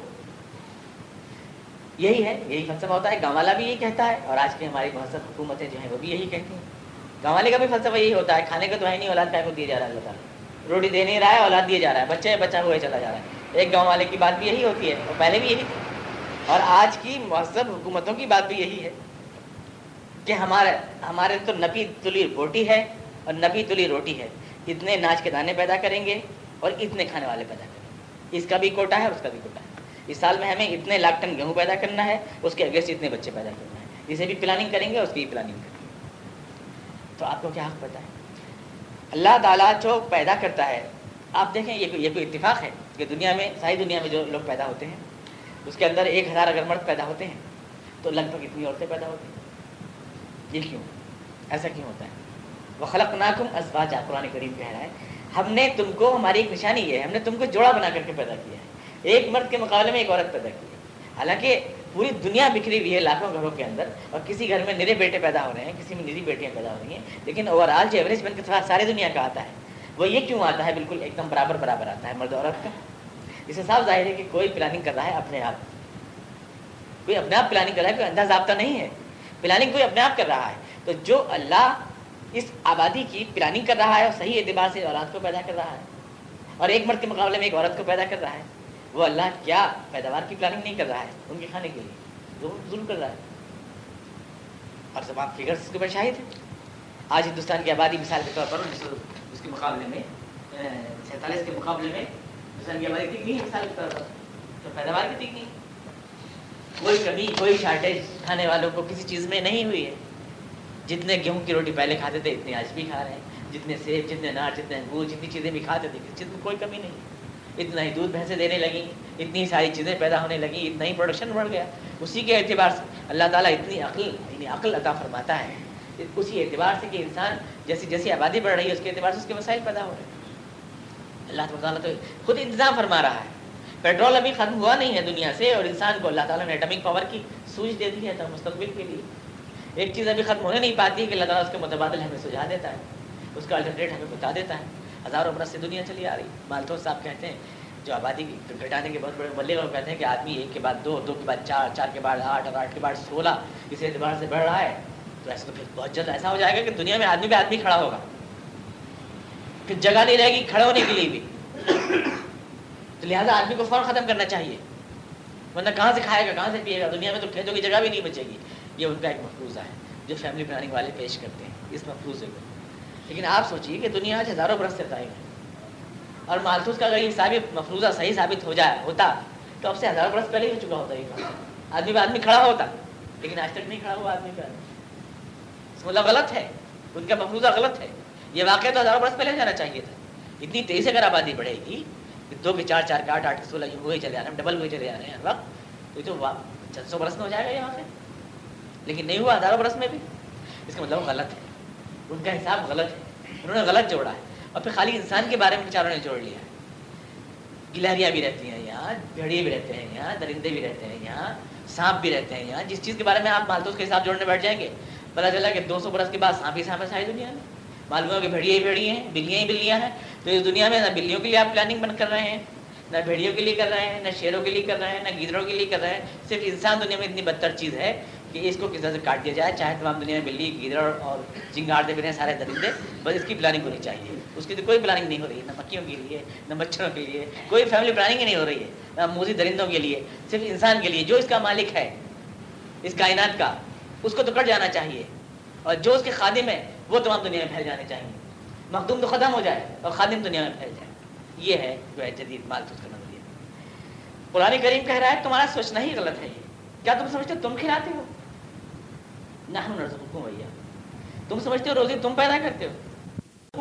یہی ہے، یہی فلسفہ ہوتا ہے۔ گاؤں والا بھی یہی کہتا ہے اور آج کی ہماری مہذب حکومتیں جو ہیں وہ بھی یہی کہتی ہیں۔ گاؤں والے کا بھی فلسفہ یہی ہوتا ہے، کھانے کا تو ہے نہیں، اولاد کا کو دیا جا رہا ہے، اللہ تعالیٰ۔ روٹی دے نہیں رہا ہے، اولاد دیا جا رہا ہے۔ بچے بچہ ہوئے چلا جا رہا ہے۔ ایک گاؤں والے کی بات بھی یہی ہوتی ہے اور پہلے بھی یہی تھی۔ اور آج کی مہذب حکومتوں کی بات بھی یہی ہے کہ ہمارے ہمارے تو نبی تلی روٹی ہے اور نبی تلی روٹی ہے۔ اتنے ناچ کے دانے پیدا کریں گے اور اتنے کھانے والے پیدا کریں گے۔ اس کا بھی کوٹا ہے اس کا بھی کوٹا ہے۔ اس سال میں ہمیں اتنے لاکھ ٹن گیہوں پیدا کرنا ہے، اس کے اگلے سے اتنے بچے پیدا کرنا ہے۔ جسے بھی پلاننگ کریں گے، اس کی بھی پلاننگ کریں گے۔ تو آپ کو کیا حق پتا ہے؟ اللہ تعالیٰ جو پیدا کرتا ہے، آپ دیکھیں، یہ یہ کوئی اتفاق ہے کہ دنیا میں، ساری دنیا میں جو لوگ پیدا ہوتے ہیں، اس کے اندر ایک ہزار اگر مرد پیدا ہوتے ہیں، تو لگ بھگ اتنی عورتیں پیدا ہوتی ہیں۔ یہ کیوں؟ ایسا کیوں ہوتا ہے؟ وہ خلق ناکم ازواجہ قرآن کریم کہہ رہا ہے، ہم نے تم کو، ہماری ایک نشانی یہ ہے، ہم نے تم کو جوڑا بنا کر کے پیدا کیا ہے۔ ایک مرد کے مقابلے میں ایک عورت پیدا کی ہے۔ حالانکہ پوری دنیا بکھری ہوئی ہے لاکھوں گھروں کے اندر اور کسی گھر میں نرے بیٹے پیدا ہو رہے ہیں، کسی میں نری بیٹیاں پیدا ہو رہی ہیں، لیکن اوور آل جو ایوریج بن کے ساری دنیا کا آتا ہے، وہ یہ کیوں آتا ہے؟ بالکل ایک دم برابر برابر آتا ہے مرد عورت کا۔ اس سے صاف ظاہر ہے کہ کوئی پلاننگ کر رہا ہے اپنے آپ۔ کوئی اپنے آپ پلاننگ کر رہا ہے، کوئی انداز ضابطہ نہیں ہے۔ پلاننگ کوئی اپنے آپ کر رہا ہے۔ تو جو اللہ اس آبادی کی پلاننگ کر رہا ہے اور صحیح اعتبار سے اولاد کو پیدا کر رہا ہے اور ایک مرد کے مقابلے میں ایک عورت کو پیدا کر رہا ہے وہ اللہ کیا پیداوار کی پلاننگ نہیں کر رہا ہے ان کے کھانے کے لیے؟ وہ ظلم کر رہا ہے۔ اور سب آپ فگرس کے اوپر شاہد ہیں، آج ہندوستان کی آبادی مثال کے طور پر اس کے مقابلے میں سینتالیس کے مقابلے میں ہندوستان کی آبادی ٹھیک نہیں ہے، مثال کے طور پر۔ تو پیداوار بھی ٹھیک نہیں کوئی کمی، کوئی شارٹیج کھانے والوں کو کسی چیز میں نہیں ہوئی ہے۔ جتنے گیہوں کی روٹی پہلے کھاتے تھے، اتنے آج بھی کھا رہے ہیں۔ جتنے سیب، جتنے ناٹ جتنے انگور، جتنی چیزیں بھی کھاتے تھے، کسی چیز میں کوئی کمی نہیں۔ اتنا ہی دودھ بھینسیں دینے لگیں، اتنی ساری چیزیں پیدا ہونے لگیں، اتنا ہی پروڈکشن بڑھ گیا۔ اسی کے اعتبار سے اللہ تعالیٰ اتنی عقل یعنی عقل عطا فرماتا ہے۔ اسی اعتبار سے کہ انسان جیسی جیسی آبادی بڑھ رہی ہے، اس کے اعتبار سے اس کے مسائل پیدا ہو رہے ہیں۔ اللہ تعالیٰ تو خود انتظام فرما رہا ہے۔ پیٹرول ابھی ختم ہوا نہیں ہے دنیا سے اور انسان کو اللہ تعالیٰ نے ایٹمک پاور کی سوچ دے دی ہے تو مستقبل کے لیے۔ ایک چیز ابھی ختم ہونے نہیں پاتی ہے کہ اللہ تعالیٰ اس کے متبادل ہمیں سجھا دیتا ہے، اس کا الٹرنیٹ ہمیں بتا دیتا ہے۔ ہزاروں برس سے دنیا چلی آ رہی مالتو صاحب کہتے ہیں، جو آبادی گھٹانے کے بہت بڑے بلے لوگ کہتے ہیں کہ آدمی ایک کے بعد دو دو کے بعد چار چار کے بعد آٹھ، اور آٹھ کے بعد سولہ، اس اعتبار سے بڑھ رہا ہے۔ تو ایسا تو پھر بہت جلد ایسا ہو جائے گا کہ دنیا میں آدمی پہ آدمی کھڑا ہوگا۔ پھر جگہ نہیں رہے گی کھڑے ہونے کے لیے بھی۔ تو لہٰذا آدمی کو فوراً ختم کرنا چاہیے۔ ورنہ کہاں سے کھائے گا، کہاں سے پیے گا؟ دنیا میں تو کھیتوں کی جگہ بھی نہیں بچے گی۔ یہ ان کا ایک مفروضہ ہے، جو فیملی پلاننگ والے پیش کرتے ہیں۔ اس مفروضے کو۔ لیکن آپ سوچیے کہ دنیا آج ہزاروں برس سے قائم ہے اور مالتوس کا اگر یہ ثابت، مفروضہ صحیح ثابت ہو جائے، ہوتا، تو اب سے ہزاروں برس پہلے ہی ہو چکا ہوتا یہ آدمی پہ آدمی کھڑا ہوتا، لیکن آج تک نہیں کھڑا ہوا آدمی پہ مطلب غلط ہے، ان کا مفروضہ غلط ہے۔ یہ واقعہ تو ہزاروں برس پہلے جانا چاہیے تھا۔ اتنی تیزی سے اگر آبادی بڑھے گی دو کے چار چار کے آٹھ آٹھ کے سولہ ہوئے چلے آ رہے ہیں، ڈبل ہوئے چلے آ رہے ہیں ہر وقت، تو تو چند سو برس میں ہو جائے گا یہ واقعہ۔ لیکن نہیں ہوا ہزاروں برس میں بھی۔ اس کا مطلب غلط ہے۔ ان کا حساب غلط ہے۔ انہوں نے غلط جوڑا ہے۔ اور پھر خالی انسان کے بارے میں بیچاروں نے جوڑ لیا ہے۔ گلہریاں بھی رہتی ہیں یہاں بھیڑیے بھی رہتے ہیں یہاں، درندے بھی رہتے ہیں یہاں، سانپ بھی رہتے ہیں یہاں۔ جس چیز کے بارے میں آپ مالتوس کے حساب جوڑنے بیٹھ جائیں گے، پتا چلا کہ دو سو برس کے بعد سانپ ہی سانپ ہے ساری دنیا میں۔ معلوم ہو کہ بھیڑیے ہی بھیڑیے ہیں، بلیاں ہی بلیاں ہیں۔ تو اس دنیا میں بلیوں کے لیے آپ پلاننگ بند کر رہے ہیں۔ نہ بھیڑیوں کے لیے کر رہے ہیں، نہ شیروں کے لیے کر رہے ہیں، نہ گیدڑوں کے لیے کر رہے ہیں۔ صرف انسان دنیا میں اتنی بدتر چیز ہے کہ اس کو کس طرح سے کاٹ دیا جائے، چاہے تمام دنیا میں بلی، گیدڑ اور چنگاڑتے پھرے سارے درندے بس اس کی پلاننگ ہونی چاہیے۔ اس کی تو کوئی پلاننگ نہیں ہو رہی ہے نہ مکھیوں کے لیے، نہ مچھروں کے لیے، کوئی فیملی پلاننگ ہی نہیں ہو رہی ہے، نہ موزی درندوں کے لیے، صرف انسان کے لیے۔ جو اس کا مالک ہے، اس کائنات کا، اس کو تو کٹ جانا چاہیے۔ اور جو اس کے خادم ہے، وہ تمام دنیا میں پھیل جانے چاہیے۔ مخدوم تو ختم ہو جائے اور خادم دنیا میں پھیل جائے۔ یہ ہے جو ہے جدید مالتوس کا نظریہ قرآن کریم کہہ رہا ہے تمہارا سوچنا ہی غلط ہے۔ یہ کیا تم سمجھتے ہو تم کھلاتے ہو؟ نحن نرزقکم ویا تم سمجھتے ہو روزی تم پیدا کرتے ہو؟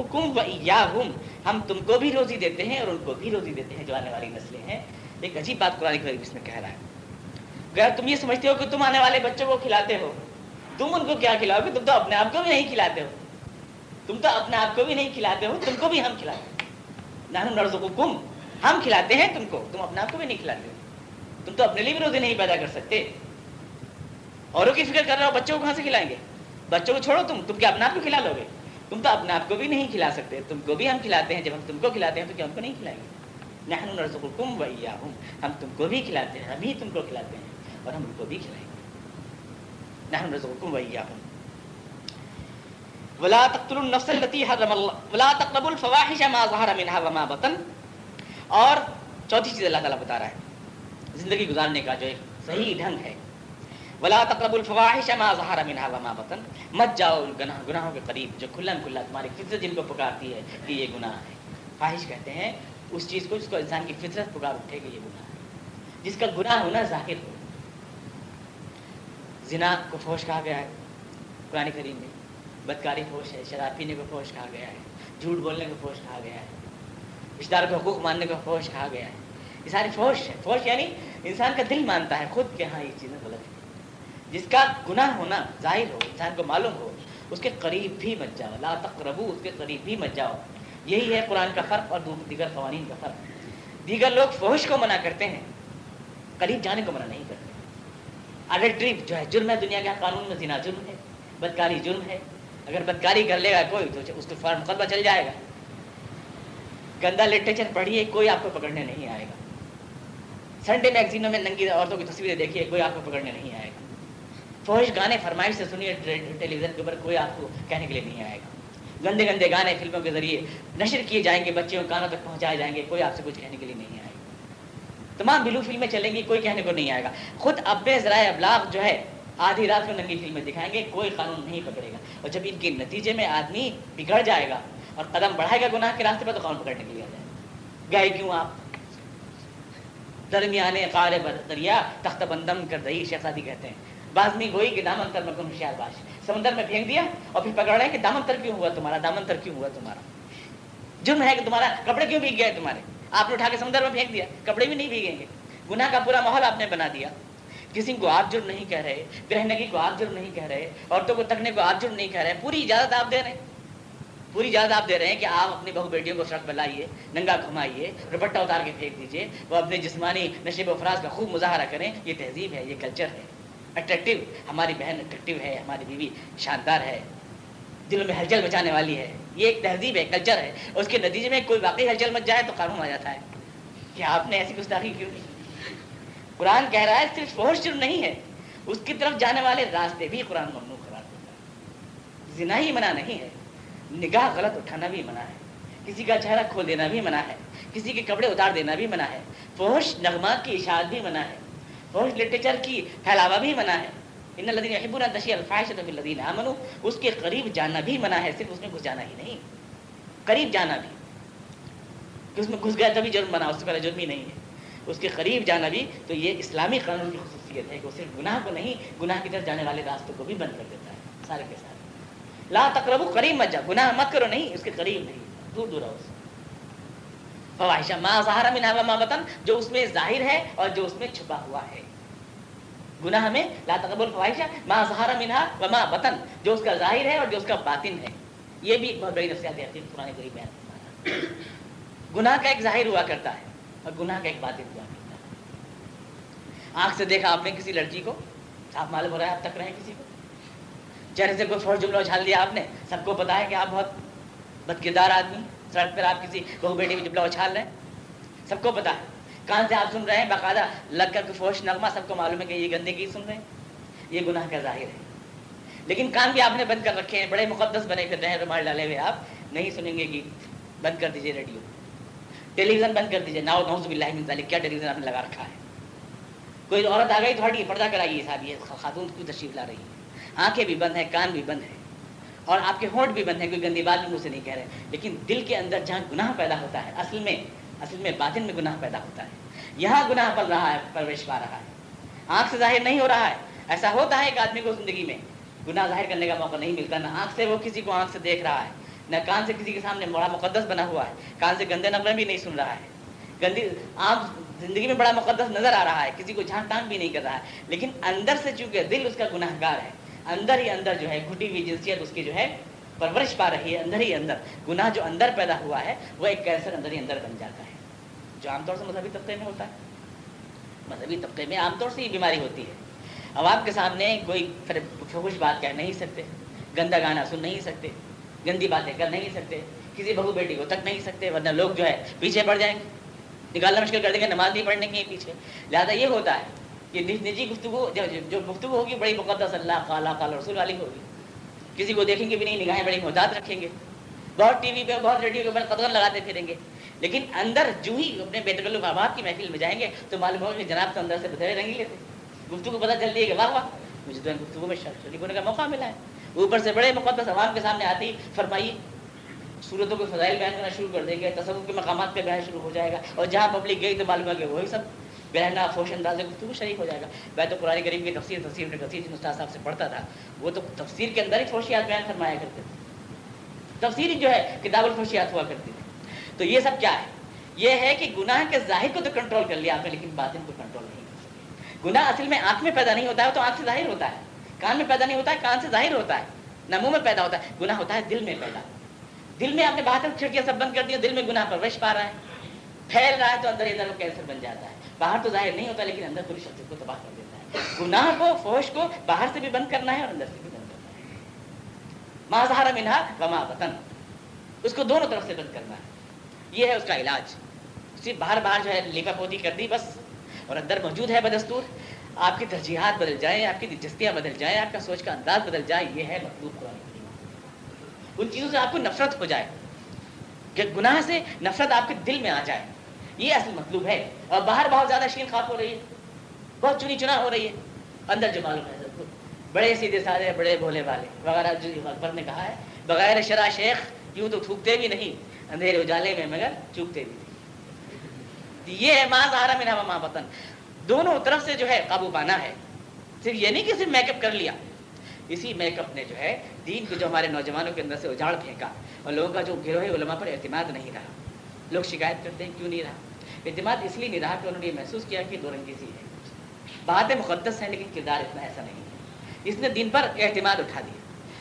حکم ویاہم ہم تم کو بھی روزی دیتے ہیں اور ان کو بھی روزی دیتے ہیں جو آنے والی نسلیں ہیں۔ ایک عجیب بات قرآن کریم اس میں کہہ رہا ہے۔ اگر تم یہ سمجھتے ہو کہ تم آنے والے بچوں کو کھلاتے ہو۔ تم ان کو کیا کھلاؤ گے؟ تم تو اپنے آپ کو بھی نہیں کھلاتے ہو۔ تم تو اپنے آپ کو بھی نہیں کھلاتے ہو، تم کو بھی ہم کھلاتے ہیں نحن نرزقکم ہم کھلاتے ہیں تم کو۔ تم اپنے آپ کو بھی نہیں کھلاتے۔ ہو تم تو اپنے لیے بھی روزی نہیں پیدا کر سکتے۔ اوروں کی فکر کر رہے ہو، بچوں کو کہاں سے کھلائیں گے؟ بچوں کو چھوڑو تم۔ تم کیا اپنے آپ کو کھلا لو گے؟ تم تو اپنے آپ کو بھی نہیں کھلا سکتے۔ تم کو بھی ہم کھلاتے ہیں۔ جب ہم تم کو کھلاتے ہیں تو کیا ہم کو نہیں کھلائیں گے؟ نحن نرزقکم وإياهم ہم تم کو بھی کھلاتے ہیں۔ ہم ہی تم کو کھلاتے ہیں اور ہم ان کو بھی کھلائیں گے۔ نحن نرزقکم وإياهم ولا تقتلوا النفس التي حرم الله. ولا تقربوا الفواحش ما ظهر منها وما بطن. اور چوتھی چیز اللہ تعالیٰ بتا رہا ہے، زندگی گزارنے کا جو ایک صحیح ڈھنگ ہے. ولا تقرب الفواحش ما ظهر منها وما بطن. مت جاؤ گناہ گناہوں کے قریب جو کھلا کھلا تمہاری فطرت جن کو پکارتی ہے کہ یہ گناہ ہے. فواہش کہتے ہیں اس چیز کو جس کو انسان کی فطرت پکار اٹھے کہ یہ گناہ ہے. جس کا گناہ ہونا ظاہر ہو. زنا کو فوش کہا گیا ہے، قرآن کریم میں. بدکاری فوش ہے، شراب پینے کو فوش کہا گیا ہے، جھوٹ بولنے کو فوش کہا گیا ہے رشتہ دار کو حقوق ماننے کو فوش کہا گیا ہے۔ یہ ساری فوش ہے۔ فوش یعنی انسان کا دل مانتا ہے، خود کہ ہاں یہ چیزیں غلط ہیں۔ جس کا گناہ ہونا ظاہر ہو، انسان کو معلوم ہو، اس کے قریب بھی مت جاؤ۔ لا تقربو، اس کے قریب بھی مت جاؤ۔ یہی ہے قرآن کا فرق اور دیگر قوانین کا فرق۔ دیگر لوگ فوش کو منع کرتے ہیں، قریب جانے کو منع نہیں کرتے۔ اڈلٹری جو ہے، جرم ہے دنیا کے قانون میں زنا جرم ہے، بدکاری جرم ہے۔ اگر بدکاری کر لے گا کوئی، تو اس کے فوراً مقدمہ چل جائے گا۔ گندا لٹریچر پڑھیے، کوئی آپ کو پکڑنے نہیں آئے گا۔ سنڈے میگزینوں میں ننگی عورتوں کی تصویریں دیکھیے، کوئی آپ کو پکڑنے نہیں آئے گا۔ فوہش گانے فرمائش سے سنیے، ٹیلی ویژن کے اوپر کوئی آپ کو کہنے کے لیے نہیں آئے گا۔ گندے گندے گانے فلموں کے ذریعے نشر کیے جائیں گے بچوں کانوں تک پہنچائے جائیں گے، کوئی آپ سے کچھ کہنے کے لیے نہیں آئے گا۔ تمام بلو فلمیں چلیں گی، کوئی کہنے کو نہیں آئے گا۔ خود اب ذرائع ابلاغ جو ہے آدھی رات کو ننگی فلمیں دکھائیں گے، کوئی قانون نہیں پکڑے گا۔ اور جب ان کے نتیجے میں آدمی بگڑ جائے گا اور قدم بڑھائے گا گناہ کے راستے پر، تو قانون پکڑنے کے لیے آ جائے گئے کیوں آپ؟ درمیانے قار دریا تخت بندم کر دہی شہزادی کہتے ہیں بازمی گوئی کہ دامن تر میں ہوشیار باش۔ سمندر میں پھینک دیا اور پھر پکڑ رہے ہیں کہ دامن تر کیوں ہوا تمہارا؟ دامن تر کیوں ہوا تمہارا؟ جرم ہے کہ تمہارا کپڑے کیوں بھیگ گئے تمہارے؟ آپ نے اٹھا کے سمندر میں پھینک دیا، کپڑے بھی نہیں بھیگیں گے۔ گناہ کا پورا ماحول آپ نے بنا دیا۔ کسی کو آپ جرم نہیں کہہ رہے، گرہنگی کو آپ جرم نہیں کہہ رہے، عورتوں کو تکنے کو آپ جرم نہیں کہہ رہے، پوری اجازت آپ دے رہے ہیں۔ پوری اجازت آپ دے رہے ہیں کہ آپ اپنی بہو بیٹیوں کو سڑک پہ لائیے ننگا گھمائیے، دوپٹہ اتار کے پھینک دیجیے وہ اپنے جسمانی نشیب و افراز کا خوب مظاہرہ کریں۔ یہ تہذیب ہے، یہ کلچر ہے۔ اٹریکٹیو ہماری بہن اٹریکٹیو ہے، ہماری بیوی شاندار ہے۔ دلوں میں ہلچل مچانے والی ہے۔ یہ ایک تہذیب ہے، کلچر ہے۔ اس کے نتیجے میں کوئی واقعی ہلچل مچ جائے تو قانون آ جاتا ہے۔ کہ آپ نے ایسی گستاخی کیوں نہیں قرآن کہہ رہا ہے صرف فوش جرم نہیں ہے۔ اس کی طرف جانے والے راستے بھی قرآن ممنوع قرار دیتا ہے۔ زنا ہی منع نہیں ہے، نگاہ غلط اٹھانا بھی منع ہے۔ کسی کا چہرہ کھول دینا بھی منع ہے۔ کسی کے کپڑے اتار دینا بھی منع ہے۔ فوش نغمات کی اشاعت بھی منع ہے۔ فوش لٹریچر کی پھیلاوا بھی منع ہے۔ ان لدین حبور دشی الفاظ لدین امن اس کے قریب جانا بھی منع ہے، صرف اس میں گھس جانا ہی نہیں۔ قریب جانا بھی۔ کہ اس میں گھس گیا تبھی جرم بنا، اس سے پہلے جرم ہی نہیں ہے۔ اس کے قریب جانا بھی تو یہ اسلامی قانون کی خصوصیت ہے کہ وہ صرف گناہ کو نہیں، گناہ کی طرف جانے والے راستوں کو بھی بند کر دیتا ہے، سارے کے سارے۔ لا تقربو قریب مت جا گناہ مت کرو، نہیں، اس کے قریب نہیں، دور دور رہو فواہشہ ما ظاہر من ما بطن، جو اس میں ظاہر ہے اور جو اس میں چھپا ہوا ہے۔ گناہ میں لا تقربو الفواہشہ ما ظاہر منها وما بطن، جو اس کا ظاہر ہے اور جو اس کا باطن ہے۔ یہ بھی ایک بہت بڑی نفسیات ہے قرآن کریم بیان گناہ کا ایک ظاہر ہوا کرتا ہے۔ اور گناہ کا ایک باطن ہوا۔ کرتا ہے آنکھ سے دیکھا آپ نے کسی لڑکی کو؟ آپ معلوم ہو رہا ہے آپ تک رہے کسی کو؟ چہرے سے کوئی فوج جملہ اچھال دیا آپ نے؟ سب کو پتا ہے کہ آپ بہت بد کردار آدمی سڑک پر آپ کسی بہو بیٹی میں جملہ اچھال رہے ہیں؟ سب کو پتا ہے۔ کہاں سے آپ سن رہے ہیں؟ باقاعدہ لگ کر کے فوش نغمہ سب کو معلوم ہے کہ یہ گندگی سن رہے ہیں۔ یہ گناہ کا ظاہر ہے۔ لیکن کان بھی آپ نے بند کر رکھے ہیں۔ بڑے مقدس بنے پھر رہے ہیں، رومال ڈالے ہوئے آپ۔ نہیں سنیں گے کہ بند کر دیجیے ریڈیو۔ ٹیلی ویژن بند کر دیجیے ناؤ نوز باللہ من ذالک کیا ٹیلی ویژن آپ نے لگا رکھا ہے؟ کوئی عورت آ گئی تو ہٹیے پردہ کرائیے صاحب، یہ خاتون کو تشریف لا رہی ہے آنکھیں بھی بند ہیں، کان بھی بند ہیں۔ اور آپ کے ہونٹ بھی بند ہیں، کوئی گندی بات بھی مجھ سے نہیں کہہ رہے۔ لیکن دل کے اندر جہاں گناہ پیدا ہوتا ہے، اصل میں اصل میں باطن میں گناہ پیدا ہوتا ہے۔ یہاں گناہ پل رہا ہے پرویش پا رہا ہے۔ آنکھ سے ظاہر نہیں ہو رہا ہے۔ ایسا ہوتا ہے ایک آدمی کو زندگی میں۔ گناہ ظاہر کرنے کا موقع نہیں ملتا، نہ آنکھ سے، وہ کسی کو آنکھ سے دیکھ رہا ہے۔ نہ کان سے کسی کے سامنے بڑا مقدس بنا ہوا ہے، کان سے گندے نغمے بھی نہیں سن رہا ہے۔ گندی، عام زندگی میں بڑا مقدس نظر آ رہا ہے، کسی کو جھانک تانک بھی نہیں کر رہا ہے۔ لیکن اندر سے چونکہ دل اس کا گناہ گار ہے، اندر ہی اندر جو ہے، گھٹی ہوئی جنسیت اس کی جو ہے پرورش پا رہی ہے، اندر ہی اندر۔ گناہ جو اندر پیدا ہوا ہے، وہ ایک کینسر اندر ہی اندر بن جاتا ہے۔ جو عام طور سے مذہبی طبقے میں ہوتا ہے۔ مذہبی طبقے میں عام طور سے یہ بیماری ہوتی ہے۔ عوام کے سامنے کوئی خوش بات کہہ نہیں سکتے گندا گانا سن نہیں سکتے۔ گندی باتیں کر نہیں سکتے، کسی بہو بیٹی کو تک نہیں سکتے، ورنہ لوگ جو ہے پیچھے پڑ جائیں گے۔ نکالنا مشکل کر دیں گے، نماز نہیں پڑھنے کے پیچھے۔ لہٰذا یہ ہوتا ہے کہ نجی گفتگو، جو گفتگو ہوگی، بڑی مقدس اللہ خالہ خال رسول والی ہوگی۔ کسی کو دیکھیں گے بھی نہیں، نگاہیں بڑی محتاط رکھیں گے۔ بہت ٹی وی پہ، بہت ریڈیو کے اوپر قدر لگاتے پھریں گے۔ لیکن اندر جو ہی اپنے بے تکلف آباد کی محفل میں جائیں گے، تو معلوم ہوگا کہ جناب تو اندر سے بتائے رنگی لیتے گفتگو پتہ چل رہی ہے کہ واہ واہ، مجھے تو گفتگو میں شریک ہونے کا موقع ملا ہے۔ اوپر سے بڑے مقدس عوام کے سامنے آتی، فرمائی، صورتوں کے فضائل بیان کرنا شروع کر دیں گے تصور کے مقامات پہ بیان شروع ہو جائے گا، اور جہاں پبلک گئی تو معلوم ہے کہ وہی سب بہنا فوش انداز گفتگو شریک ہو جائے گا۔ میں تو قرآن کریم کی تفسیر تفسیر میں تفسیر جن استاد صاحب سے پڑھتا تھا، وہ تو تفسیر کے اندر ہی فوشیات بیان فرمایا کرتے تھے۔ تفسیر جو ہے، کتاب الفوشیات ہوا کرتی تھی۔ تو یہ سب کیا ہے؟ یہ ہے کہ گناہ کے ظاہر کو تو کنٹرول کر لیا آپ نے، لیکن باطن کو کنٹرول نہیں کر سکتے گناہ اصل میں آنکھ میں پیدا نہیں ہوتا ہے تو آنکھ سے ظاہر ہوتا ہے۔ کان میں پیدا نہیں ہوتا ہے، کان سے ظاہر ہوتا ہے۔ نہ منہ میں پیدا ہوتا ہے، گناہ ہوتا ہے دل میں پیدا۔ دل میں آپ نے باہر کھڑکیاں سب بند کر دیا، دل میں گناہ پرورش پا رہا ہے۔ پھیل رہا ہے تو اندر ادھر کینسر بن جاتا ہے۔ باہر تو ظاہر نہیں ہوتا، لیکن اندر پوری شخصیت کو تباہ کر دیتا ہے۔ گناہ کو، فوش کو باہر سے بھی بند کرنا ہے اور اندر سے بھی بند کرنا ہے۔ ماں سہارا منہا وما وطن اس کو دونوں طرف سے بند کرنا ہے۔ یہ ہے اس کا علاج۔ صرف باہر باہر جو ہے لیپا پوتی کر دی بس۔ اور اندر موجود ہے بدستور۔ آپ کی ترجیحات بدل جائیں، آپ کی دلچسپیاں بدل جائیں، آپ کا سوچ کا انداز بدل جائے، یہ ہے مطلوب قرآن ان چیزوں سے آپ کو نفرت ہو جائے، کہ گناہ سے نفرت آپ کے دل میں آ جائے۔ یہ اصل مطلوب ہے۔ اور باہر بہت زیادہ شین خواب ہو رہی ہے، بہت چنی چنا ہو رہی ہے۔ اندر جو معلوم ہے بڑے سیدھے سادے، بڑے بھولے والے۔ وغیرہ جو اکبر نے کہا ہے، بغیر شرح شیخ یوں تو تھوکتے بھی نہیں، اندھیرے اجالے میں مگر چوکتے بھی نہیں۔ یہ ہے، ماں زہرا میرا ماں وطن دونوں طرف سے جو ہے قابو پانا ہے۔ صرف یہ نہیں کہ صرف میک اپ کر لیا۔ اسی میک اپ نے جو ہے دین کو جو ہمارے نوجوانوں کے اندر سے اجاڑ پھینکا۔ اور لوگوں کا جو گروہ علماء پر اعتماد نہیں رہا۔ لوگ شکایت کرتے ہیں، کیوں نہیں رہا؟ اعتماد اس لیے نہیں رہا کہ انہوں نے یہ محسوس کیا کہ دو رنگیزی ہے باتیں مقدس ہیں، لیکن کردار اتنا ایسا نہیں ہے۔ اس نے دین پر اعتماد اٹھا دیا۔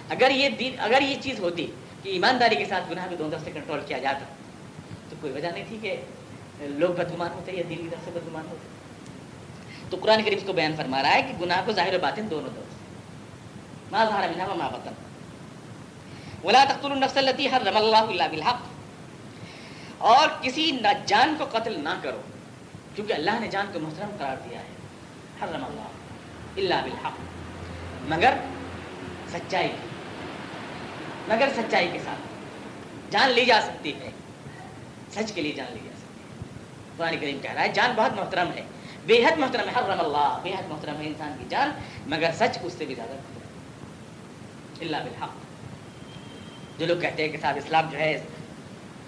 اگر یہ دین، اگر یہ چیز ہوتی کہ ایمانداری کے ساتھ گناہ بھی دونوں طرف سے کنٹرول کیا جاتا، تو کوئی وجہ نہیں تھی کہ لوگ بدگمان ہوتے یا دین کی طرف سے بدگمان ہوتے۔ تو قرآن کریم اس کو بیان فرما رہا ہے کہ گناہ کو ظاہر و باطن دونوں طرف سے ما ظاہر منها وما بطن ولا تقتلوا النفس التي حرم الله الا بالحق۔ اور کسی جان کو قتل نہ کرو، کیونکہ اللہ نے جان کو محترم قرار دیا ہے۔ حرم اللہ الا بالحق۔ مگر سچائی مگر سچائی کے ساتھ جان لی جا سکتی ہے۔ سچ کے لیے جان لی جا سکتی ہے۔ قرآن کریم کہہ رہا ہے، جان بہت محترم ہے۔ بے حد محترم ہے حرم اللہ بے حد محترم ہے انسان کی جان، مگر سچ اس سے بھی زیادہ اللہ بالحق۔ جو لوگ کہتے ہیں کہ صاحب اسلام جو ہے،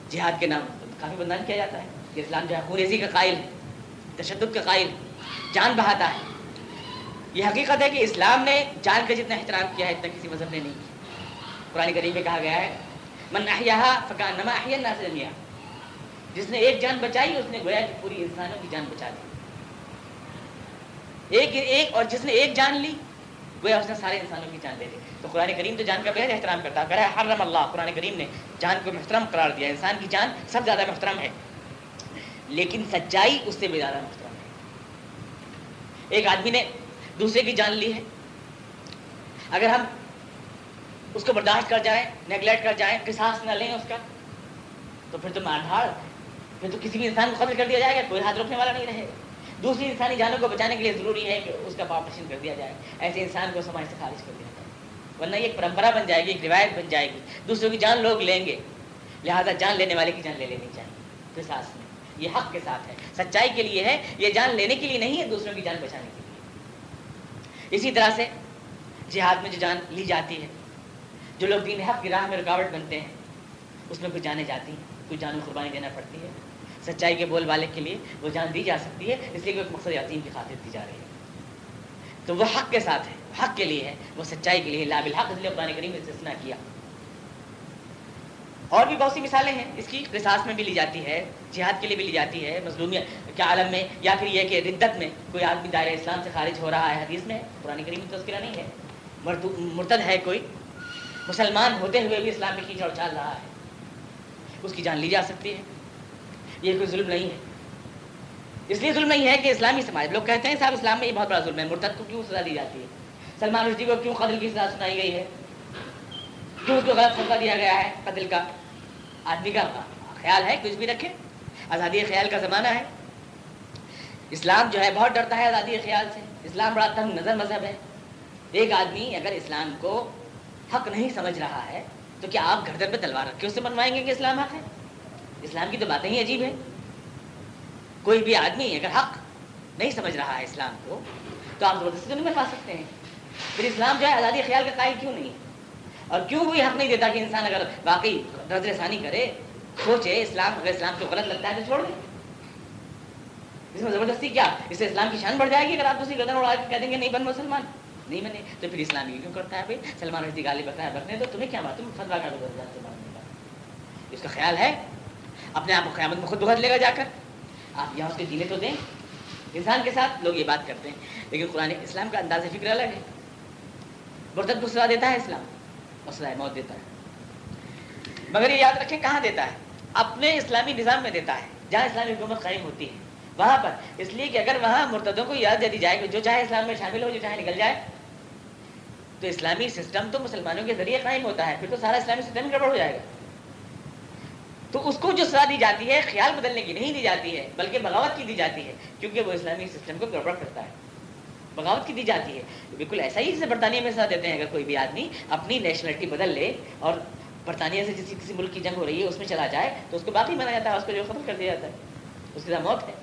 جہاد کے نام کافی بدنام کیا جاتا ہے، کہ اسلام جو ہے خوریزی کا قائل ہے تشدد کا قائل، جان بہاتا ہے۔ یہ حقیقت ہے کہ اسلام نے جان کا جتنا احترام کیا ہے، اتنا کسی مذہب نے نہیں کیا۔ قرآن کریم میں کہا گیا ہے، من احیاها فکان نما احیا الناس جس نے ایک جان بچائی، اس نے گویا کہ پوری انسانوں کی جان بچا دی۔ ایک ایک اور جس نے ایک جان لی، گویا اس نے سارے انسانوں کی جان لے لی۔ تو قرآن کریم تو جان کا بہت احترام کرتا ہے۔ حرم اللہ۔ قرآن کریم نے جان کو محترم قرار دیا۔ انسان کی جان سب زیادہ محترم ہے۔ لیکن سچائی اس سے بھی زیادہ محترم ہے۔ ایک آدمی نے دوسرے کی جان لی ہے۔ اگر ہم اس کو برداشت کر جائیں نیگلیکٹ کر جائیں، قصاص نہ لیں اس کا، تو پھر تو مار دھاڑ، پھر تو کسی بھی انسان کو قتل کر دیا جائے گا، کوئی ہاتھ روکنے والا نہیں رہے دوسری انسانی جانوں کو بچانے کے لیے ضروری ہے کہ اس کا پاپریشن کر دیا جائے۔ ایسے انسان کو سماج سے خارج کر دیا جائے۔ ورنہ یہ ایک پرمپرا بن جائے گی، ایک روایت بن جائے گی۔ دوسروں کی جان لوگ لیں گے۔ لہٰذا جان لینے والے کی جان لے لینی چاہیے۔ قصاص میں یہ حق کے ساتھ ہے۔ سچائی کے لیے ہے، یہ جان لینے کے لیے نہیں ہے، دوسروں کی جان بچانے کے لیے۔ اسی طرح سے جہاد میں جو جان لی جاتی ہے، جو لوگ دین حق کی راہ میں رکاوٹ بنتے ہیں، اس میں کچھ جانے جاتی ہیں، کچھ جانوں قربانی دینا پڑتی ہے۔ سچائی کے بول والے کے لیے وہ جان دی جا سکتی ہے، اس لیے کہ ایک مقصد یتیم کی خاطر دی جا رہی ہے۔ تو وہ حق کے ساتھ ہے، حق کے لیے ہے، وہ سچائی کے لیے لا بالحق، اس لیے قرآن کریم نے استثنا کیا۔ اور بھی بہت سی مثالیں ہیں۔ اس کی قصاص میں بھی لی جاتی ہے، جہاد کے لیے بھی لی جاتی ہے، مظلومیت کے عالم میں، یا پھر یہ کہ ردت میں کوئی آدمی دائرۂ اسلام سے خارج ہو رہا ہے حدیث میں، قرآن کریم میں تذکرہ نہیں ہے۔ مرتد ہے کوئی، مسلمان ہوتے ہوئے بھی اسلام میں کیچڑ اچھال رہا ہے۔ اس کی جان لی جا سکتی ہے۔ یہ کوئی ظلم نہیں ہے۔ اس لیے ظلم نہیں ہے کہ اسلامی سماج لوگ کہتے ہیں صاحب، اسلام میں یہ بہت بڑا ظلم ہے۔ مرتد کو کیوں سزا دی جاتی ہے؟ سلمان رشدی کو کیوں قتل کی سزا سنائی گئی ہے؟ کیوں اس کو غلط فتویٰ دیا گیا ہے قتل کا، آدمی کا خیال ہے کچھ بھی رکھے۔ آزادی خیال کا زمانہ ہے۔ اسلام جو ہے، بہت ڈرتا ہے آزادی خیال سے۔ اسلام بڑا تنگ نظر مذہب ہے۔ ایک آدمی اگر اسلام کو حق نہیں سمجھ رہا ہے، تو کیا آپ گھر پہ تلوار رکھ کے اس سے گے کہ اسلام حق ہے؟ اسلام کی تو باتیں ہی عجیب ہے کوئی بھی آدمی اگر حق نہیں سمجھ رہا ہے اسلام کو، تو آپ زبردستی تو نہیں بنوا سکتے ہیں۔ پھر اسلام جو ہے آزادی خیال کا قائل کیوں نہیں؟ اور کیوں کوئی حق نہیں دیتا کہ انسان اگر واقعی نظر ثانی کرے، سوچے اسلام، اگر اسلام کو غلط لگتا ہے تو چھوڑ دیں اس میں زبردستی کیا؟ اس سے اسلام کی شان بڑھ جائے گی اگر آپ دوسری گردن اڑا کے کہہ دیں گے، نہیں بن مسلمان۔ نہیں بنے، تو پھر اسلام یہ کیوں کرتا ہے بھائی؟ سلمان رشدی گالی بکرا ہے بکنے تو تمہیں کیا بات تم فتوا کا اس کا خیال ہے اپنے آپ کو قیامت میں خود بھگت لے گا جا کر۔ آپ یہاں اس کے دینے تو دیں۔ انسان کے ساتھ لوگ یہ بات کرتے ہیں۔ لیکن قرآن اسلام کا انداز فکر الگ ہے۔ مرتد کو سزا دیتا ہے اسلام، اور سزائے موت دیتا ہے۔ مگر یہ یاد رکھیں کہاں دیتا ہے؟ اپنے اسلامی نظام میں دیتا ہے، جہاں اسلامی حکومت قائم ہوتی ہے۔ وہاں پر۔ اس لیے کہ اگر وہاں مرتدوں کو یاد دے دی جائے کہ جو چاہے اسلام میں شامل ہو، جو چاہے نکل جائے، تو اسلامی سسٹم تو مسلمانوں کے ذریعے قائم ہوتا ہے۔ پھر تو سارا اسلامی سسٹم گڑبڑ ہو جائے گا۔ تو اس کو جو سزا دی جاتی ہے، خیال بدلنے کی نہیں دی جاتی ہے، بلکہ بغاوت کی دی جاتی ہے، کیونکہ وہ اسلامی سسٹم کو گڑبڑ کرتا ہے۔ بغاوت کی دی جاتی ہے۔ بالکل ایسا ہی جسے برطانیہ میں سزا دیتے ہیں، اگر کوئی بھی آدمی اپنی نیشنلٹی بدل لے اور برطانیہ سے کسی کسی ملک کی جنگ ہو رہی ہے، اس میں چلا جائے، تو اس کو باقی مانا جاتا ہے، اس کو جو ختم کر دیا جاتا ہے۔ اس کی موت ہے۔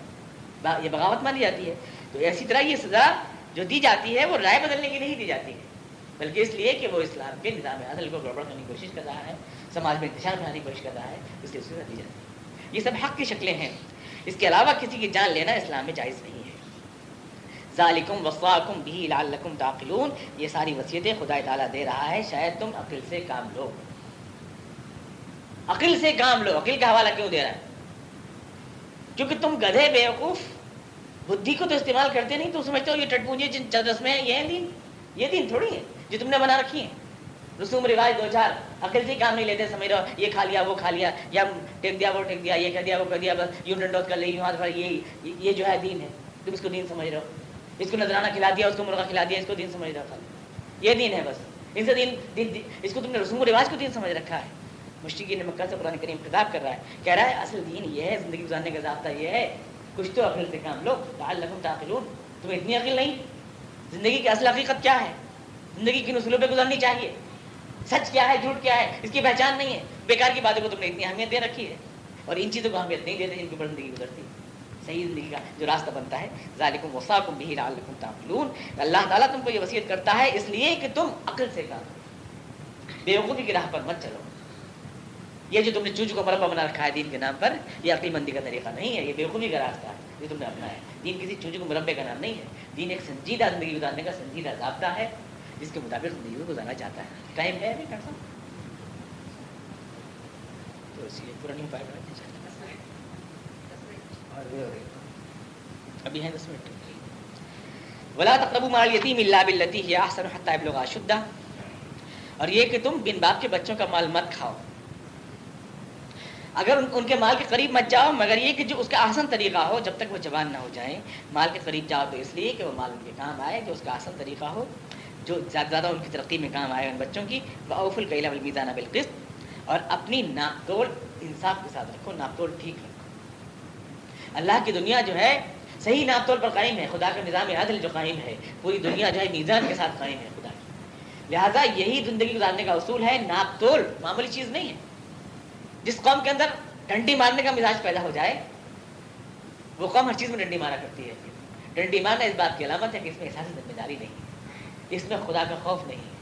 یہ بغاوت مانی جاتی ہے۔ تو اسی طرح یہ سزا جو دی جاتی ہے، وہ رائے بدلنے کی نہیں دی جاتی ہے، بلکہ اس لیے کہ وہ اسلام کے نظام عدل کو گڑبڑ کرنے کی کوشش کر رہا ہے۔ سماج میں انتشار بنانے کی کوشش کر رہا ہے، اس لیے سزا دی جاتی ہے یہ سب حق کی شکلیں ہیں۔ اس کے علاوہ کسی کی جان لینا اسلام میں جائز نہیں ہے۔ ذالکم وصاکم بھی لعلکم تعقلون۔ یہ ساری وصیتیں خدا تعالیٰ دے رہا ہے، شاید تم عقل سے کام لو۔ عقل سے کام لو، عقل کا حوالہ کیوں دے رہا ہے؟ کیونکہ تم گدھے، بیوقوف، بدھی کو تو استعمال کرتے نہیں تو سمجھتے ہو یہ ٹٹ پونجی جن چدرس میں یہ دین۔ یہ دین تھوڑی ہے جو تم نے بنا رکھی ہے رسوم رواج دو چار عقل سے کام نہیں لیتے سمجھ رہو یہ کھا لیا وہ کھا لیا یا ٹیک دیا وہ ٹیک دیا یہ کہہ دیا وہ کر دیا بس یوں ڈنڈوت کر لی یوں ہاتھ یہ یہ جو ہے دین ہے۔ تم اس کو دین سمجھ رہے ہو۔ اس کو نذرانہ کھلا دیا اس کو مرغا کھلا دیا اس کو دین سمجھ رہا یہ دین ہے بس۔ ان سے دین, دین, اس کو تم نے رسوم و رواج کو دین سمجھ رکھا ہے۔ مشتقی نے مکہ سے قرآن کریم خطاب کر رہا ہے۔ کہہ رہا ہے اصل دین یہ ہے زندگی گزارنے کا ضابطہ یہ ہے۔ کچھ تو عقل سے کام لو لعلکم تعقلون۔ تمہیں اتنی عقل نہیں؟ زندگی کی اصل حقیقت کیا ہے؟ زندگی کن اصولوں پہ گزارنی چاہیے؟ سچ کیا ہے، جھوٹ کیا ہے؟ اس کی پہچان نہیں ہے۔ بیکار کی باتوں کو تم نے اتنی اہمیت دے رکھی ہے۔ اور ان چیزوں کو اہمیت نہیں دیتے جن کے اوپر زندگی گزرتی ہے۔ صحیح زندگی کا جو راستہ بنتا ہے۔ ذالکم وصاکم بھی لعلکم تعقلون۔ اللہ تعالیٰ تم کو یہ وصیت کرتا ہے، اس لیے کہ تم عقل سے کام بیوقوفی کی راہ پر مت چلو۔ یہ جو تم نے چوچ کو مربع بنا رکھا ہے دین کے نام پر، یہ عقلی مندی کا طریقہ نہیں ہے۔ یہ بےخوبی کا راستہ ہے جو تم نے اپنا ہے۔ دین کسی چوچ کو مربع کا نام نہیں ہے۔ دین ایک سنجیدہ زندگی گزارنے کا سنجیدہ ضابطہ ہے۔ جس کے مطابق زندگی گزارنا چاہتا ہے۔ ٹائم ہے ابھی ڈاکٹر صاحب تو اس لیے ابھی ہیں دس منٹ۔ ولا تقربوا مال یتیم احسن حتى يبلغ اشده اور یہ کہ تم بن باپ کے بچوں کا مال مت کھاؤ۔ اگر ان کے مال کے قریب مت جاؤ مگر یہ کہ جو اس کا آسن طریقہ ہو جب تک وہ جوان نہ ہو جائیں مال کے قریب جاؤ تو اس لیے کہ وہ مال ان کے کام آئے جو اس کا آسن طریقہ ہو جو زیادہ زیادہ ان کی ترقی میں کام آئے ان بچوں کی اوف القیلا المیزانہ بالقسط۔ اور اپنی ناپ توڑ انصاف کے ساتھ رکھو ناپ توڑ ٹھیک رکھو۔ اللہ کی دنیا جو ہے، صحیح ناپ توڑ پر قائم ہے، خدا کا نظام عادل جو قائم ہے، پوری دنیا جو ہے میزان کے ساتھ قائم ہے خدا کی۔ لہٰذا یہی زندگی گزارنے کا اصول ہے ناپ توڑ معمولی چیز نہیں ہے۔ جس قوم کے اندر ڈنڈی مارنے کا مزاج پیدا ہو جائے، وہ قوم ہر چیز میں ڈنڈی مارا کرتی ہے۔ ڈنڈی مارنا اس بات کی علامت ہے کہ اس میں احساس ذمہ داری نہیں ہے۔ اس میں خدا کا خوف نہیں ہے۔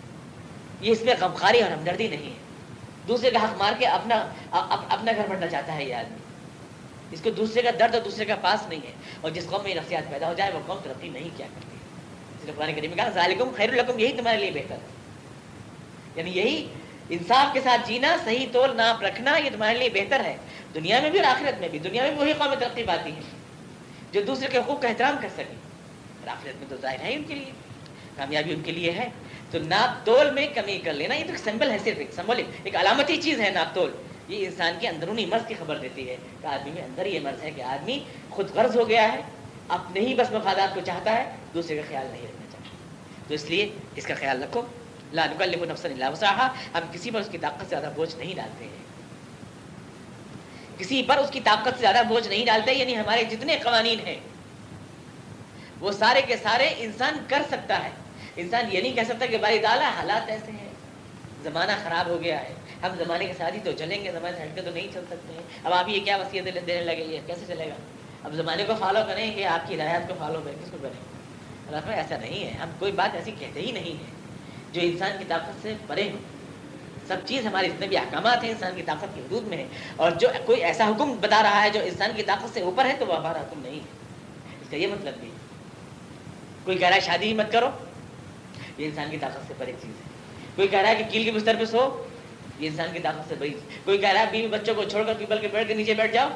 یہ اس میں غمخاری اور ہمدردی نہیں ہے۔ دوسرے کا حق مار کے اپنا اپنا گھر بڑھنا چاہتا ہے یہ آدمی۔ اس کو دوسرے کا درد اور دوسرے کا پاس نہیں ہے۔ اور جس قوم میں یہ نفسیات پیدا ہو جائے، وہ قوم ترقی نہیں کیا کرتی۔ اس لیے قرآن کریم کہا ظالکم خیر الکم یہی تمہارے لیے بہتر ہے۔ یعنی یہی انصاف کے ساتھ جینا، صحیح تول ناپ رکھنا، یہ تمہارے لیے بہتر ہے۔ دنیا میں بھی اور آخرت میں بھی۔ دنیا میں بھی وہی قوم ترقی پاتی ہیں جو دوسرے کے حقوق کا احترام کر سکیں اور آخرت میں تو ظاہر ہے ان کے لیے۔ کامیابی ان کے لیے ہے۔ تو ناپ تول میں کمی کر لینا، یہ تو سمبل ہے صرف، ایک سمبل ایک علامتی چیز ہے ناپ تول۔ یہ انسان کے اندرونی مرض کی خبر دیتی ہے کہ آدمی میں اندر یہ مرض ہے کہ آدمی خود غرض ہو گیا ہے، اپنے ہی بس مفادات کو چاہتا ہے، دوسرے کا خیال نہیں رکھنا چاہتا۔ تو اس لیے اس کا خیال رکھو۔ لا نکلف نفسا الا وسعها ہم کسی پر اس کی طاقت سے زیادہ بوجھ نہیں ڈالتے ہیں۔ کسی پر اس کی طاقت سے زیادہ بوجھ نہیں ڈالتے یعنی ہمارے جتنے قوانین ہیں، وہ سارے کے سارے انسان کر سکتا ہے۔ انسان یہ نہیں کہہ سکتا کہ بھائی تعالیٰ، حالات ایسے ہیں۔ زمانہ خراب ہو گیا ہے۔ ہم زمانے کے ساتھ ہی تو چلیں گے، زمانے سے ہٹ کے تو نہیں چل سکتے ہیں۔ اب آپ یہ کیا وصیت دینے لگے؟ یہ کیسے چلے گا؟ اب زمانے کو فالو کریں کہ آپ کی ہدایات کو فالو کریں؟ کس کو کریں؟ اللہ ایسا نہیں ہے۔ ہم کوئی بات ایسی کہتے ہی نہیں ہیں جو انسان کی طاقت سے پرے ہوں۔ سب چیز ہمارے جتنے بھی احکامات ہیں، انسان کی طاقت کی حدود میں ہے اور جو کوئی ایسا حکم بتا رہا ہے جو انسان کی طاقت سے اوپر ہے، تو وہ ہمارا حکم نہیں ہے۔ اس کا یہ مطلب بھی کوئی کہہ رہا ہے شادی ہی مت کرو۔ یہ انسان کی طاقت سے پرے چیز ہے۔ کوئی کہہ رہا ہے کہ کیل کے بستر پہ سو، یہ انسان کی طاقت سے بڑی کوئی کہہ رہا ہے بیوی بچوں کو چھوڑ کر پیپل کے پیڑ کے نیچے بیٹھ جاؤ،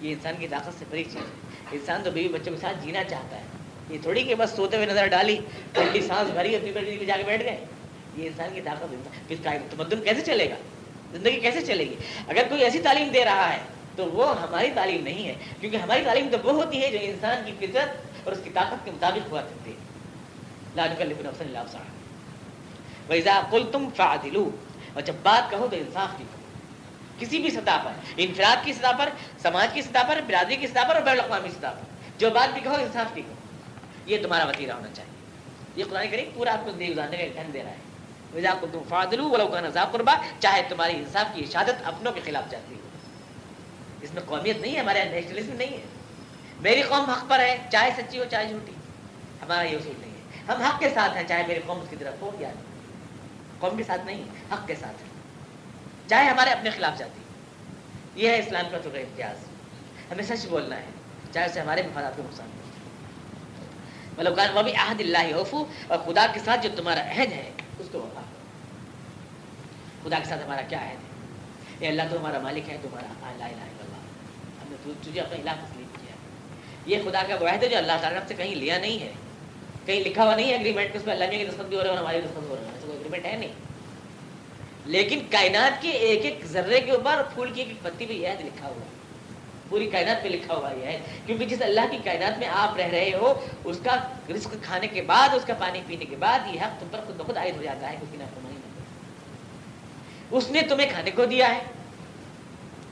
یہ انسان کی طاقت سے بڑی چیز ہے۔ انسان تو بیوی بچوں کے ساتھ جینا چاہتا ہے۔ یہ تھوڑی کہ بس سوتے ہوئے نظر ڈالی ٹھنڈی سانس بھری اور پیپر جا کے بیٹھ گئے۔ یہ انسان کی طاقت پھر تمدن کیسے چلے گا؟ زندگی کیسے چلے گی؟ اگر کوئی ایسی تعلیم دے رہا ہے، تو وہ ہماری تعلیم نہیں ہے۔ کیونکہ ہماری تعلیم تو وہ ہوتی ہے جو انسان کی فطرت اور اس کی طاقت کے مطابق ہوا کرتی ہے۔ لاج کل اللہ ویزا کل تم فادلو اور جب بات کہو تو انصاف کی کہو کسی بھی سطح پر، انفراد کی سطح پر، سماج کی سطح پر، برادری کی سطح پر اور بین الاقوامی سطح پر. جو بات بھی کہو انصاف کی کہو یہ تمہارا وطیرہ ہونا چاہیے. یہ قرآن کریم پورا آپ کو دے گزارنے کا ٹھن دے رہا ہے. ویزا کو تم فادلو ولو کا نظاب قربا چاہے تمہاری انصاف کی اشادت اپنوں کے خلاف جاتی ہو. اس میں قومیت نہیں ہے، ہمارے نیشنلزم نہیں ہے. میری قوم حق پر ہے، چاہے سچی ہو، چاہے جھوٹی. ہمارا یہ اصول نہیں ہم حق کے ساتھ ہیں، چاہے میری قوم اس کی طرف ہو یا نہیں۔ قوم کے ساتھ نہیں، حق کے ساتھ چاہے ہمارے اپنے خلاف جاتی یہ ہے اسلام کا تھوڑا امتیاز۔ ہمیں سچ بولنا ہے، چاہے اسے ہمارے مفادات کو نقصان ہو۔ مطلب وہ بھی عہد اللہ وفو اور خدا کے ساتھ جو تمہارا عہد ہے، اس کو وفا۔ خدا کے ساتھ ہمارا کیا عہد ہے؟ یہ اللہ، تو ہمارا مالک ہے، تمہارا لا الہ الا اللہ۔ ہم نے تجھے اپنا الہ تسلیم کیا۔ یہ خدا کا وہ عہد ہے جو اللہ تعالیٰ سے کہیں لیا نہیں ہے۔ کہیں لکھا ہوا نہیں ہے اگریمنٹ اس میں اللہ کی دستخط بھی ہو رہا ہے اور ہماری دستخط ہو رہا ہے کوئی اگریمنٹ ہے نہیں۔ لیکن کائنات کے ایک ایک ذرے کے اوپر پھول کی ایک ایک پتی پہ یہ لکھا ہوا۔ ہے پوری کائنات پہ لکھا ہوا یہ ہے۔ کیونکہ جس اللہ کی کائنات میں آپ رہ رہے ہو، اس کا رزق کھانے کے بعد، اس کا پانی پینے کے بعد یہ حق تم پر خود بخود عائد ہو جاتا ہے، کیونکہ نہ اس نے تمہیں کھانے کو دیا ہے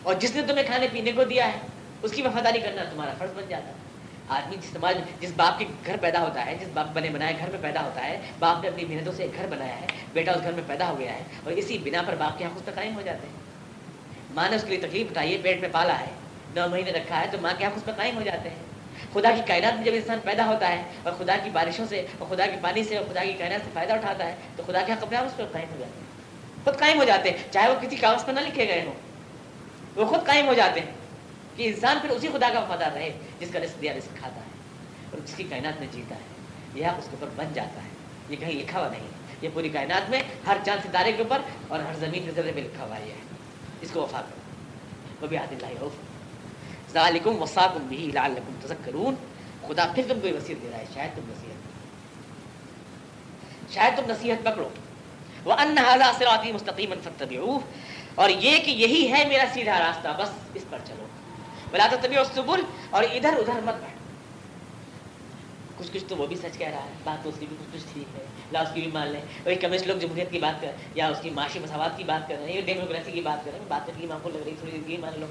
اور جس نے تمہیں کھانے پینے کو دیا ہے، اس کی وفاداری کرنا تمہارا فرض بن جاتا ہے۔ آدمی جس سماج جس باپ کے گھر پیدا ہوتا ہے، جس باپ بنے بنائے گھر میں پیدا ہوتا ہے، باپ نے اپنی محنتوں سے ایک گھر بنایا ہے، بیٹا اس گھر میں پیدا ہو گیا ہے اور اسی بنا پر باپ کے حق اس قائم ہو جاتے ہیں۔ ماں نے اس کے لیے تکلیف اٹھائی ہے، پیٹ میں پالا ہے، نو مہینے رکھا ہے تو ماں کے حق اس قائم ہو جاتے ہیں۔ خدا کی کائنات میں جب انسان پیدا ہوتا ہے اور خدا کی بارشوں سے اور خدا کے پانی سے اور خدا کی کائنات سے فائدہ اٹھاتا ہے تو خدا کے حق اپنے اس پہ قائم ہو جاتے ہیں۔ خود قائم ہو جاتے ہیں، چاہے وہ کسی کاغذ پر نہ لکھے گئے ہوں۔ وہ خود قائم ہو جاتے ہیں۔ کہ انسان پھر اسی خدا کا وفادار رہے جس کا رزق دیا رزق کھاتا ہے اور جس کی کائنات میں جیتا ہے یہ اس کے اوپر بن جاتا ہے۔ یہ کہیں لکھا ہوا نہیں یہ پوری کائنات میں ہر چاند ستارے کے اوپر اور ہر زمین کے ذرے میں لکھا ہوا یہ ہے۔ اس کو وفا کرو۔ وہ بھی عادل ذالکم وصاکم بھی لعلکم تذکرون۔ خدا پھر تم کوئی وصیت دے رہا ہے۔ شاید تم نصیحت شاید تم نصیحت پکڑو۔ وہ ان حاضہ صراطی مستقیم فتبعوه اور یہ کہ یہی ہے میرا سیدھا راستہ، بس اس پر چلو۔ بلا تتبعوا السبل اور ادھر ادھر مت بیٹھو کچھ کچھ تو وہ بھی سچ کہہ رہا ہے، بات تو اس کی بھی کچھ کچھ ٹھیک ہے۔ لا اس کی بھی مان لیں۔ وہی کمیونسٹ لوگ جمہوریت کی بات کر یا اس کی معاشی مساوات کی بات کر رہے ہیں، یا ڈیموکریسی کی بات کر رہے ہیں بات کرنے کی آپ کو لگ رہی تھوڑی دیر مان لو۔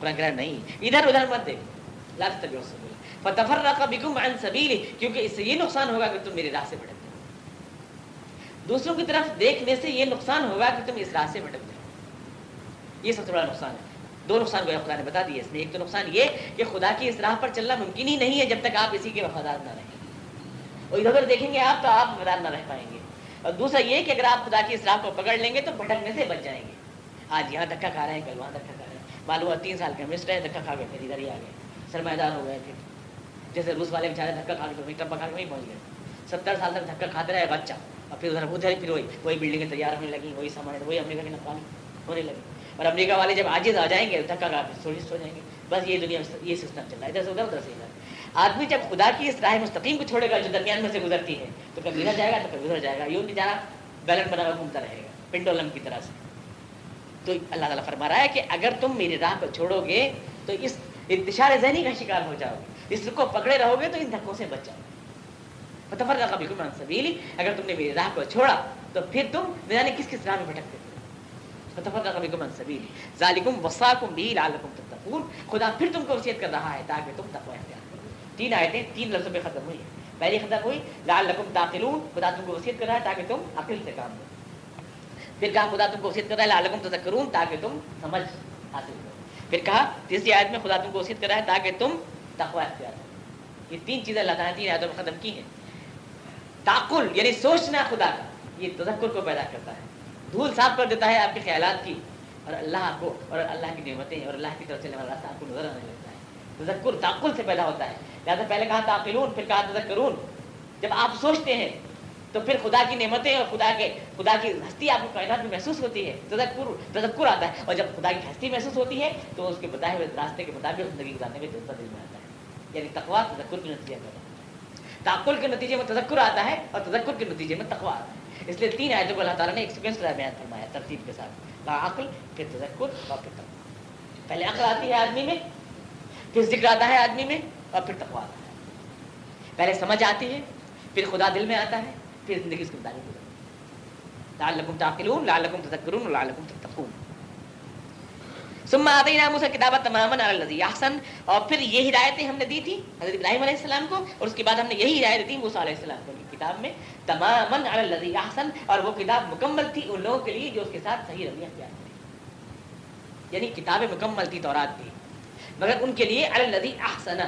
قرآن کہہ نہیں، ادھر ادھر مت دیکھ۔ لا تبیو سبیل فتفرق بکم عن سبیل کیونکہ اس سے یہ نقصان ہوگا کہ تم میری راہ سے بھٹک جاؤ دوسروں کی طرف دیکھنے سے یہ نقصان ہوگا کہ تم اس راہ سے بھٹک جاؤ یہ سب سے بڑا نقصان ہے۔ دو نقصان کو خدا نے بتا دیے اس میں ایک تو نقصان یہ کہ خدا کی اس راہ پر چلنا ممکن ہی نہیں ہے جب تک آپ اسی کے وفادار نہ رہیں۔ اور ادھر ادھر دیکھیں گے آپ تو آپ وفادار نہ رہ پائیں گے۔ اور دوسرا یہ کہ اگر آپ خدا کی اس راہ کو پکڑ لیں گے تو بھٹکنے سے بچ جائیں گے۔ آج یہاں دھکا کھا رہے ہیں کل، وہاں دھکا کھا رہے ہیں۔ معلوم ہے تین سال کا مسٹ ہے دھکا کھا گئے، پھر ادھر ہی آ گئے۔ سرمایہ دار ہو گئے پھر۔ جیسے روس والے بیچارے دھکا کھا کے ٹپا کھا کے وہیں پہنچ گئے۔ ستر سال تک دھکا کھاتے رہے بچہ۔ اور پھر ادھر ادھر پھر وہی وہی بلڈنگیں تیار ہونے لگی، وہی سامان، وہی امریکہ کی نقصان ہونے لگی اور امریکہ والے جب آجز آ جائیں گے، دھکا کھا کے سوچ ہو جائیں گے۔ بس یہ دنیا یہ سسٹم چل رہا ہے۔ ادھر سے ادھر ادھر سے ادھر۔ آدمی جب خدا کی اس راہ مستقیم کو چھوڑے گا، جو درمیان میں سے گزرتی ہے، تو کبھی ادھر جائے گا، تو کبھی ادھر جائے گا۔ یوں نہیں جانا بیلن بنا ہوا گھومتا رہے گا پنڈولم کی طرح سے۔ تو اللہ تعالیٰ فرما رہا ہے کہ اگر تم میری راہ کو چھوڑو گے، تو اس انتشار ذہنی کا شکار ہو جاؤ گے۔ اس کو پکڑے رہو گے، تو ان دھکوں سے بچ جاؤ گے۔ تفر کا بالکل اگر تم نے میری راہ کو چھوڑا، تو پھر تم نہ جانے کس کس راہ میں بھٹکتے؟ ذالکم وصاکم بھی لعلکم تتقون. خدا پھر تم کو وصیت کر رہا ہے تاکہ تم تقوی اختیار کرو۔ تین آیتیں، تین لفظوں پہ ختم ہوئی ہیں۔ پہلی ختم ہوئی لعلکم تعقلون۔ خدا تم کو وصیت کر رہا ہے تاکہ تم عقل سے کام کرو۔ پھر کہا، خدا تم کو وصیت کر رہا ہے لعلکم تذکرون، تاکہ تم سمجھ حاصل کرو۔ پھر کہا، تیسری آیت میں خدا تم کو وصیت کر رہا ہے تاکہ تم تقوی اختیار کرو۔ یہ تین چیزیں اللہ تعالیٰ نے تین آیتوں میں ختم کی ہیں۔ تعقل یعنی سوچنا خدا کا، یہ تذکر کو پیدا کرتا ہے۔ دھول صاف کر دیتا ہے آپ کے خیالات کی اور اللہ کو اور اللہ کی نعمتیں اور اللہ کی طرف سے راستہ آپ کو نظر آنے لگتا ہے۔ تذکر تعقل سے پیدا ہوتا ہے۔ لہٰذا پہلے کہا تعقلون، پھر کہا تذکرون۔ جب آپ سوچتے ہیں تو پھر خدا کی نعمتیں اور خدا کے، خدا کی ہستی آپ کو کائنات میں محسوس ہوتی ہے۔ تذکر تذکر آتا ہے اور جب خدا کی ہستی محسوس ہوتی ہے تو اس کے بتائے ہوئے راستے کے مطابق زندگی گزارنے میں جذبہ دل میں آتا ہے۔ یعنی تقوا تذکر کے نتیجے میں تعقل کے نتیجے میں تذکر آتا ہے اور تذکر کے نتیجے میں تقوا آتا ہے۔ اس لیے تین آیتوں کو اللہ تعالیٰ نے ایک سیکوینس طرح بیان فرمایا، ترتیب کے ساتھ۔ عقل پھر تذکر اور پھر تقوا پہلے عقل آتی ہے آدمی میں، پھر ذکر آتا ہے آدمی میں اور پھر تقوا آتا ہے۔ پہلے سمجھ آتی ہے، پھر خدا دل میں آتا ہے، پھر زندگی اس کی گزارتی ہے۔ لعلکم تعقلون، لعلکم تذکرون، لعلکم تتقون۔ ثم آتینا موسیٰ کتابت تماما علی الذی احسن، اور پھر یہ ہدایتیں ہم نے دی تھی حضرت ابراہیم علیہ السلام کو، اور اس کے بعد ہم نے یہی ہدایت دی موسیٰ علیہ السلام کو کتاب میں، تماما علی الذی احسن، اور وہ کتاب مکمل تھی ان لوگوں کے لیے جو اس کے ساتھ صحیح رویہ اختیار کریں یعنی کتابیں مکمل تھی تورات بھی مگر ان کے لیے علی الذی احسن،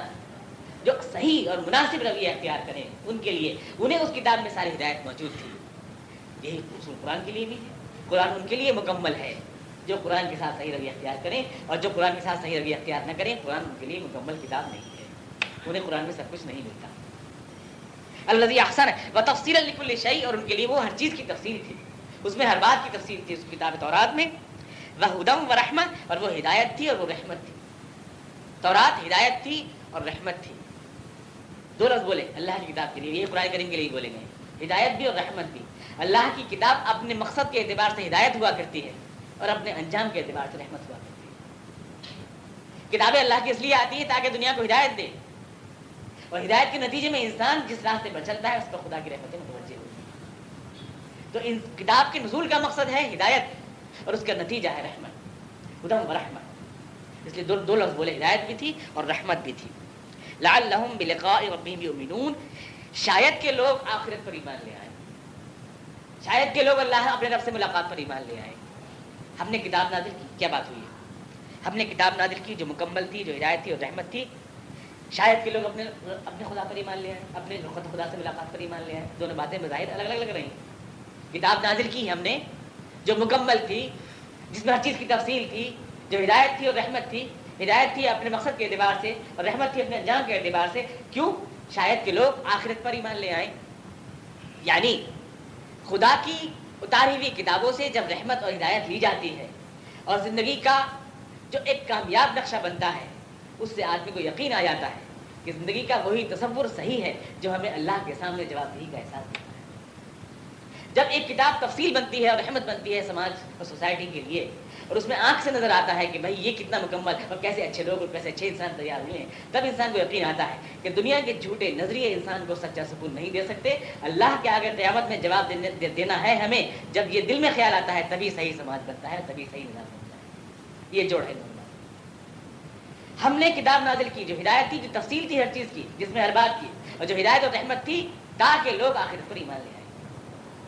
جو صحیح اور مناسب رویہ اختیار کریں، ان کے لیے، انہیں اس کتاب میں ساری ہدایت موجود تھی۔ یہی اصول قرآن کے لیے بھی ہے۔ قرآن ان کے لیے مکمل ہے۔ جو قرآن کے ساتھ صحیح رویہ اختیار کریں اور جو قرآن کے ساتھ صحیح رویہ اختیار نہ کریں، قرآن ان کے لیے مکمل کتاب نہیں ہے۔ انہیں قرآن میں سب کچھ نہیں ملتا۔ اللہ احسن و تفصیل لکل شعی اور ان کے لیے وہ ہر چیز کی تفصیل تھی۔ اس میں ہر بات کی تفصیل تھی، اس کتاب تورات میں۔ وہ ہدم و رحمت اور وہ ہدایت تھی اور وہ رحمت تھی۔ تورات ہدایت تھی اور رحمت تھی۔ دو لفظ بولے، اللہ کی کتاب کے لیے یہ قرآن کریم کے لیے بولیں گے ہدایت بھی اور رحمت بھی۔ اللہ کی کتاب اپنے مقصد کے اعتبار سے ہدایت ہوا کرتی ہے۔ اور اپنے انجام کے اعتبار سے رحمت ہوا کرتی ہے۔ کتابیں اللہ کی اس لیے آتی ہے تاکہ دنیا کو ہدایت دے۔ اور ہدایت کے نتیجے میں انسان جس راستے پر چلتا ہے اس پر خدا کی رحمتیں متوجہ ہوتی ہیں۔ تو ان کتاب کے نزول کا مقصد ہے ہدایت اور اس کا نتیجہ ہے رحمت۔ ادم و رحمت۔ اس لیے دو, دو لفظ بولے ہدایت بھی تھی اور رحمت بھی تھی۔ لعلہم بلقاء ربہم یؤمنون۔ شاید کے لوگ آخرت پر ایمان لے آئے۔ شاید کہ لوگ اللہ اپنے رب سے ملاقات پر ایمان لے آئے۔ ہم نے کتاب نازل کی، کیا بات ہوئی ہے؟ ہم نے کتاب نازل کی جو مکمل تھی، جو ہدایت تھی اور رحمت تھی۔ شاید کہ لوگ اپنے اپنے خدا پر ایمان لے آئے، اپنے خدا سے ملاقات پر ایمان لے آئے۔ دونوں باتیں بظاہر الگ الگ لگ رہی ہیں کتاب نازل کی ہم نے، جو مکمل تھی، جس میں ہر چیز کی تفصیل تھی، جو ہدایت تھی اور رحمت تھی۔ ہدایت تھی اپنے مقصد کے اعتبار سے اور رحمت تھی اپنے انجام کے اعتبار سے۔ کیوں؟ شاید کہ لوگ آخرت پر ایمان لے آئیں۔ یعنی خدا کی اتاری ہوئی کتابوں سے جب رحمت اور ہدایت لی جاتی ہے اور زندگی کا جو ایک کامیاب نقشہ بنتا ہے، اس سے آدمی کو یقین آ جاتا ہے کہ زندگی کا وہی تصور صحیح ہے جو ہمیں اللہ کے سامنے جواب دہی کا احساس دیتا ہے۔ جب ایک کتاب تفصیل بنتی ہے اور رحمت بنتی ہے سماج اور سوسائٹی کے لیے اور اس میں آنکھ سے نظر آتا ہے کہ بھائی یہ کتنا مکمل اور کیسے اچھے لوگ اور کیسے اچھے انسان تیار ہوئے ہیں۔ تب انسان کو یقین آتا ہے کہ دنیا کے جھوٹے نظریے انسان کو سچا سکون نہیں دے سکتے۔ اللہ کے آگے قیامت میں جواب دینا ہے ہمیں۔ جب یہ دل میں خیال آتا ہے تبھی صحیح سماج بنتا ہے، تبھی صحیح نظام بنتا ہے۔ یہ جوڑ ہے۔ ہم نے کتاب نازل کی، جو ہدایت تھی، جو تفصیل تھی ہر چیز کی، جس میں ہر بات کی، اور جو ہدایت اور رحمت تھی، تاکہ لوگ آخر پر ایمان لے آئے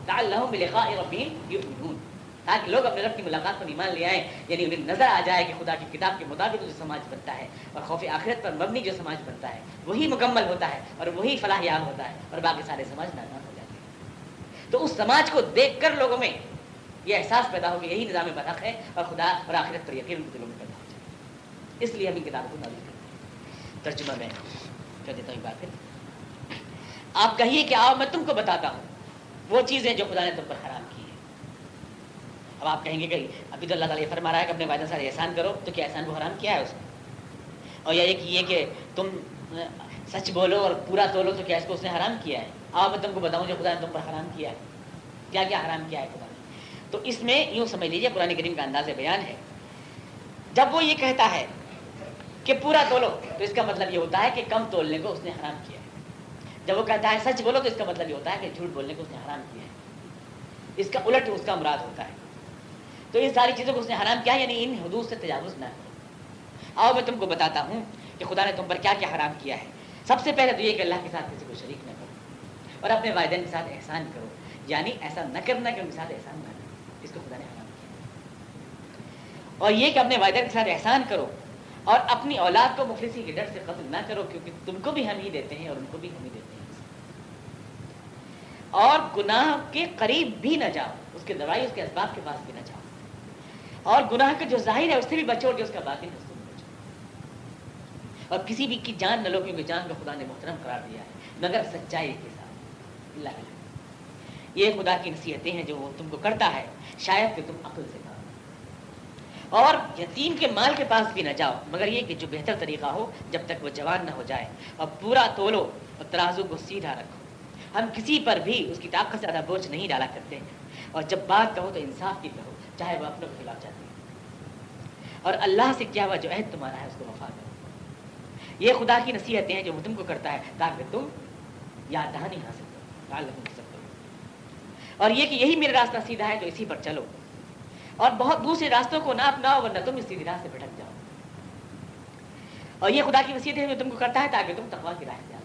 تعلق تاکہ لوگ اپنے رب کی ملاقات پر ایمان لے آئیں۔ یعنی انہیں نظر آ جائے کہ خدا کی کتاب کے مطابق جو سماج بنتا ہے اور خوف آخرت پر مبنی جو سماج بنتا ہے، وہی مکمل ہوتا ہے اور وہی فلاح یاب ہوتا ہے اور باقی سارے سماج ناکام ہو جاتے ہیں۔ تو اس سماج کو دیکھ کر لوگوں میں یہ احساس پیدا ہو کہ یہی نظام برق ہے اور خدا اور آخرت پر یقین دلوں میں پیدا ہو جائے اس لیے ہم ان کتابوں کو نازل کرتے ہیں۔ ترجمہ میں کر دیتا ہوں بات آپ کہیے کہ آؤ، میں تم کو بتاتا ہوں وہ چیزیں جو خدا نے تم پر حرام اب آپ کہیں گے کہ ابھی تو اللہ تعالیٰ یہ فرما رہا ہے کہ اپنے والدہ سے احسان کرو، تو کیا احسان کو حرام کیا ہے اس نے اور یا ایک یہ کہ تم، سچ بولو اور پورا تولو تو کیا اس کو اس نے حرام کیا ہے؟ آؤ میں تم کو بتاؤں جو خدا نے تم پر حرام کیا ہے۔ کیا کیا حرام کیا ہے خدا نے؟ تو اس میں یوں سمجھ لیجیے پرانی کریم کا انداز بیان ہے۔ جب وہ یہ کہتا ہے کہ پورا تولو، تو اس کا مطلب یہ ہوتا ہے کہ کم تولنے کو اس نے حرام کیا ہے۔ جب وہ کہتا ہے سچ بولو، تو اس کا مطلب یہ ہوتا ہے کہ جھوٹ بولنے کو اس نے حرام کیا ہے۔ اس کا الٹ اس کا مراد ہوتا ہے۔ تو ان ساری چیزوں کو اس نے حرام کیا یعنی ان حدود سے تجاوز نہ کرو آؤ میں تم کو بتاتا ہوں کہ خدا نے تم پر کیا کیا حرام کیا ہے۔ سب سے پہلے تو یہ کہ اللہ کے ساتھ کسی کو شریک نہ کرو اور اپنے والدین کے ساتھ احسان کرو۔ یعنی ایسا نہ کرنا کہ ان کے ساتھ احسان نہ کرو اس کو خدا نے حرام کیا اور یہ کہ اپنے والدین کے ساتھ احسان کرو اور اپنی اولاد کو مفلسی کے ڈر سے قتل نہ کرو، کیونکہ تم کو بھی ہم ہی دیتے ہیں اور ان کو بھی ہم ہی دیتے ہیں۔ اور گناہ کے قریب بھی نہ جاؤ، اس کے دوائی، اس کے اسباب کے پاس بھی نہ جاؤ۔ اور گناہ کا جو ظاہر ہے، اس سے بھی بچو جو اس کا باطن ہے، اس سے بھی بچو۔ اور کسی بھی کی جان نہ لو، کیونکہ جان کو خدا نے محترم قرار دیا ہے، مگر سچائی کے ساتھ۔ اللہ یہ خدا کی نصیحتیں ہیں جو وہ تم کو کرتا ہے، شاید کہ تم عقل سے کہا اور یتیم کے مال کے پاس بھی نہ جاؤ، مگر یہ کہ جو بہتر طریقہ ہو، جب تک وہ جوان نہ ہو جائے۔ اور پورا تولو اور ترازو کو سیدھا رکھو۔ ہم کسی پر بھی اس کی طاقت سے زیادہ بوجھ نہیں ڈالا کرتے۔ ہیں اور جب بات کہو تو انصاف کی کہو۔ چاہے وہ اپنے خلاف جاتے ہیں اور اللہ سے کیا ہوا جو عہد تمہارا ہے اس کو وفا کرو یہ خدا کی نصیحتیں ہیں جو تم کو کرتا ہے۔ تاکہ تم یاد دہانی حاصل کرو۔ سکتے ہو اور یہ کہ یہی میرا راستہ سیدھا ہے جو اسی پر چلو۔ اور بہت دوسرے راستوں کو نہ اپناؤ، ورنہ تم اس سیدھی راہ سے بھٹک جاؤ۔ اور یہ خدا کی وسیعت ہے جو تم کو کرتا ہے تاکہ تم تقوا کی راہ جاؤ۔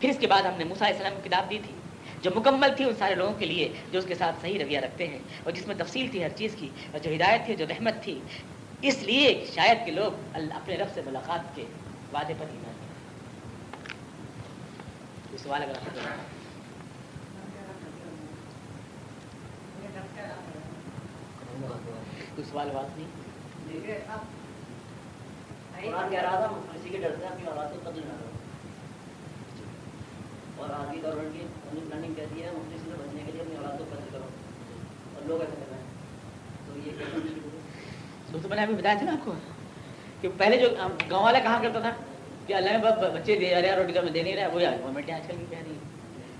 پھر اس کے بعد ہم نے موسیٰ علیہ السلام کی کتاب دی تھی۔ جو مکمل تھی ان سارے لوگوں کے لیے جو اس کے ساتھ صحیح رویہ رکھتے ہیں اور جس میں تفصیل تھی ہر چیز کی اور جو ہدایت تھی جو رحمت تھی، اس لیے شاید کہ لوگ اپنے رب سے ملاقات کے وعدے پر ایمان سوال اگر کوئی سوال بات نہیں؟ کے ڈر سے اپنی اولاد کو قتل نہ کرو۔ اور کی گورنمنٹ کی اپنی پلاننگ کہتی ہے مفتی سے بچنے کے لیے اپنی اولاد کو قتل کرو۔ اور لوگ ایسا کر رہے ہیں۔ تو یہ تو میں نے ابھی بتایا تھا نا آپ کو؟ کہ پہلے جو گاؤں والا کہاں کرتا تھا کہ اللہ میں بچے دے رہے ہیں روٹی تو میں دے نہیں رہا وہ گورنمنٹ آج کل کی کہہ رہی ہے۔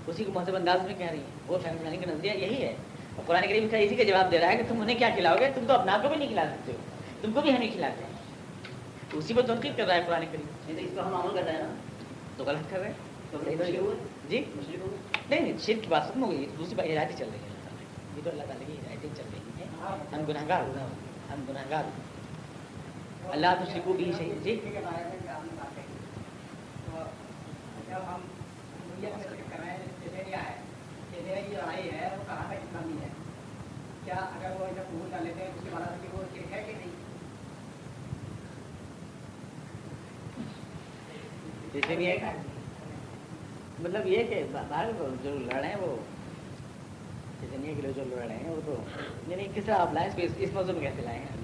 اسی کو مہذب انداز میں کہہ رہی ہے۔ وہ فیملی پلاننگ کا نظریہ یہی ہے۔ اور قرآن کریم کا اسی کا جواب دے رہا ہے کہ تم انہیں کیا کھلاؤ گے تم تو اپنا کو بھی نہیں کھلا سکتے ہو۔ تم کو بھی ہمیں کھلاتے ہیں۔ اسی پر تنقید کر رہا ہے قرآن کریم۔ نہیں اس کو ہم عمل کر رہے ہیں نا۔ تو غلط کر رہے ہیں۔ تو جی؟ نہیں نہیں شرک بات ختم ہو گئی۔ دوسری بات ہدایتیں چل رہی ہیں یہ تو اللہ تعالیٰ کی ہدایتیں چل رہی ہیں ہم گناہ گار ہم گناہ گار اللہ تو شرکو بھی صحیح جی؟ کیا اگر وہ قبول کر لیتے ہیں اس کے بعد وہ شرک ہے کہ نہیں جیسے بھی ہے۔ مطلب یہ کہ باہر جو لڑ رہے ہیں وہ، جیسے کے ہے جو لڑ رہے ہیں وہ تو یعنی کس طرح آپ لائیں اس موضوع میں کیسے لائیں؟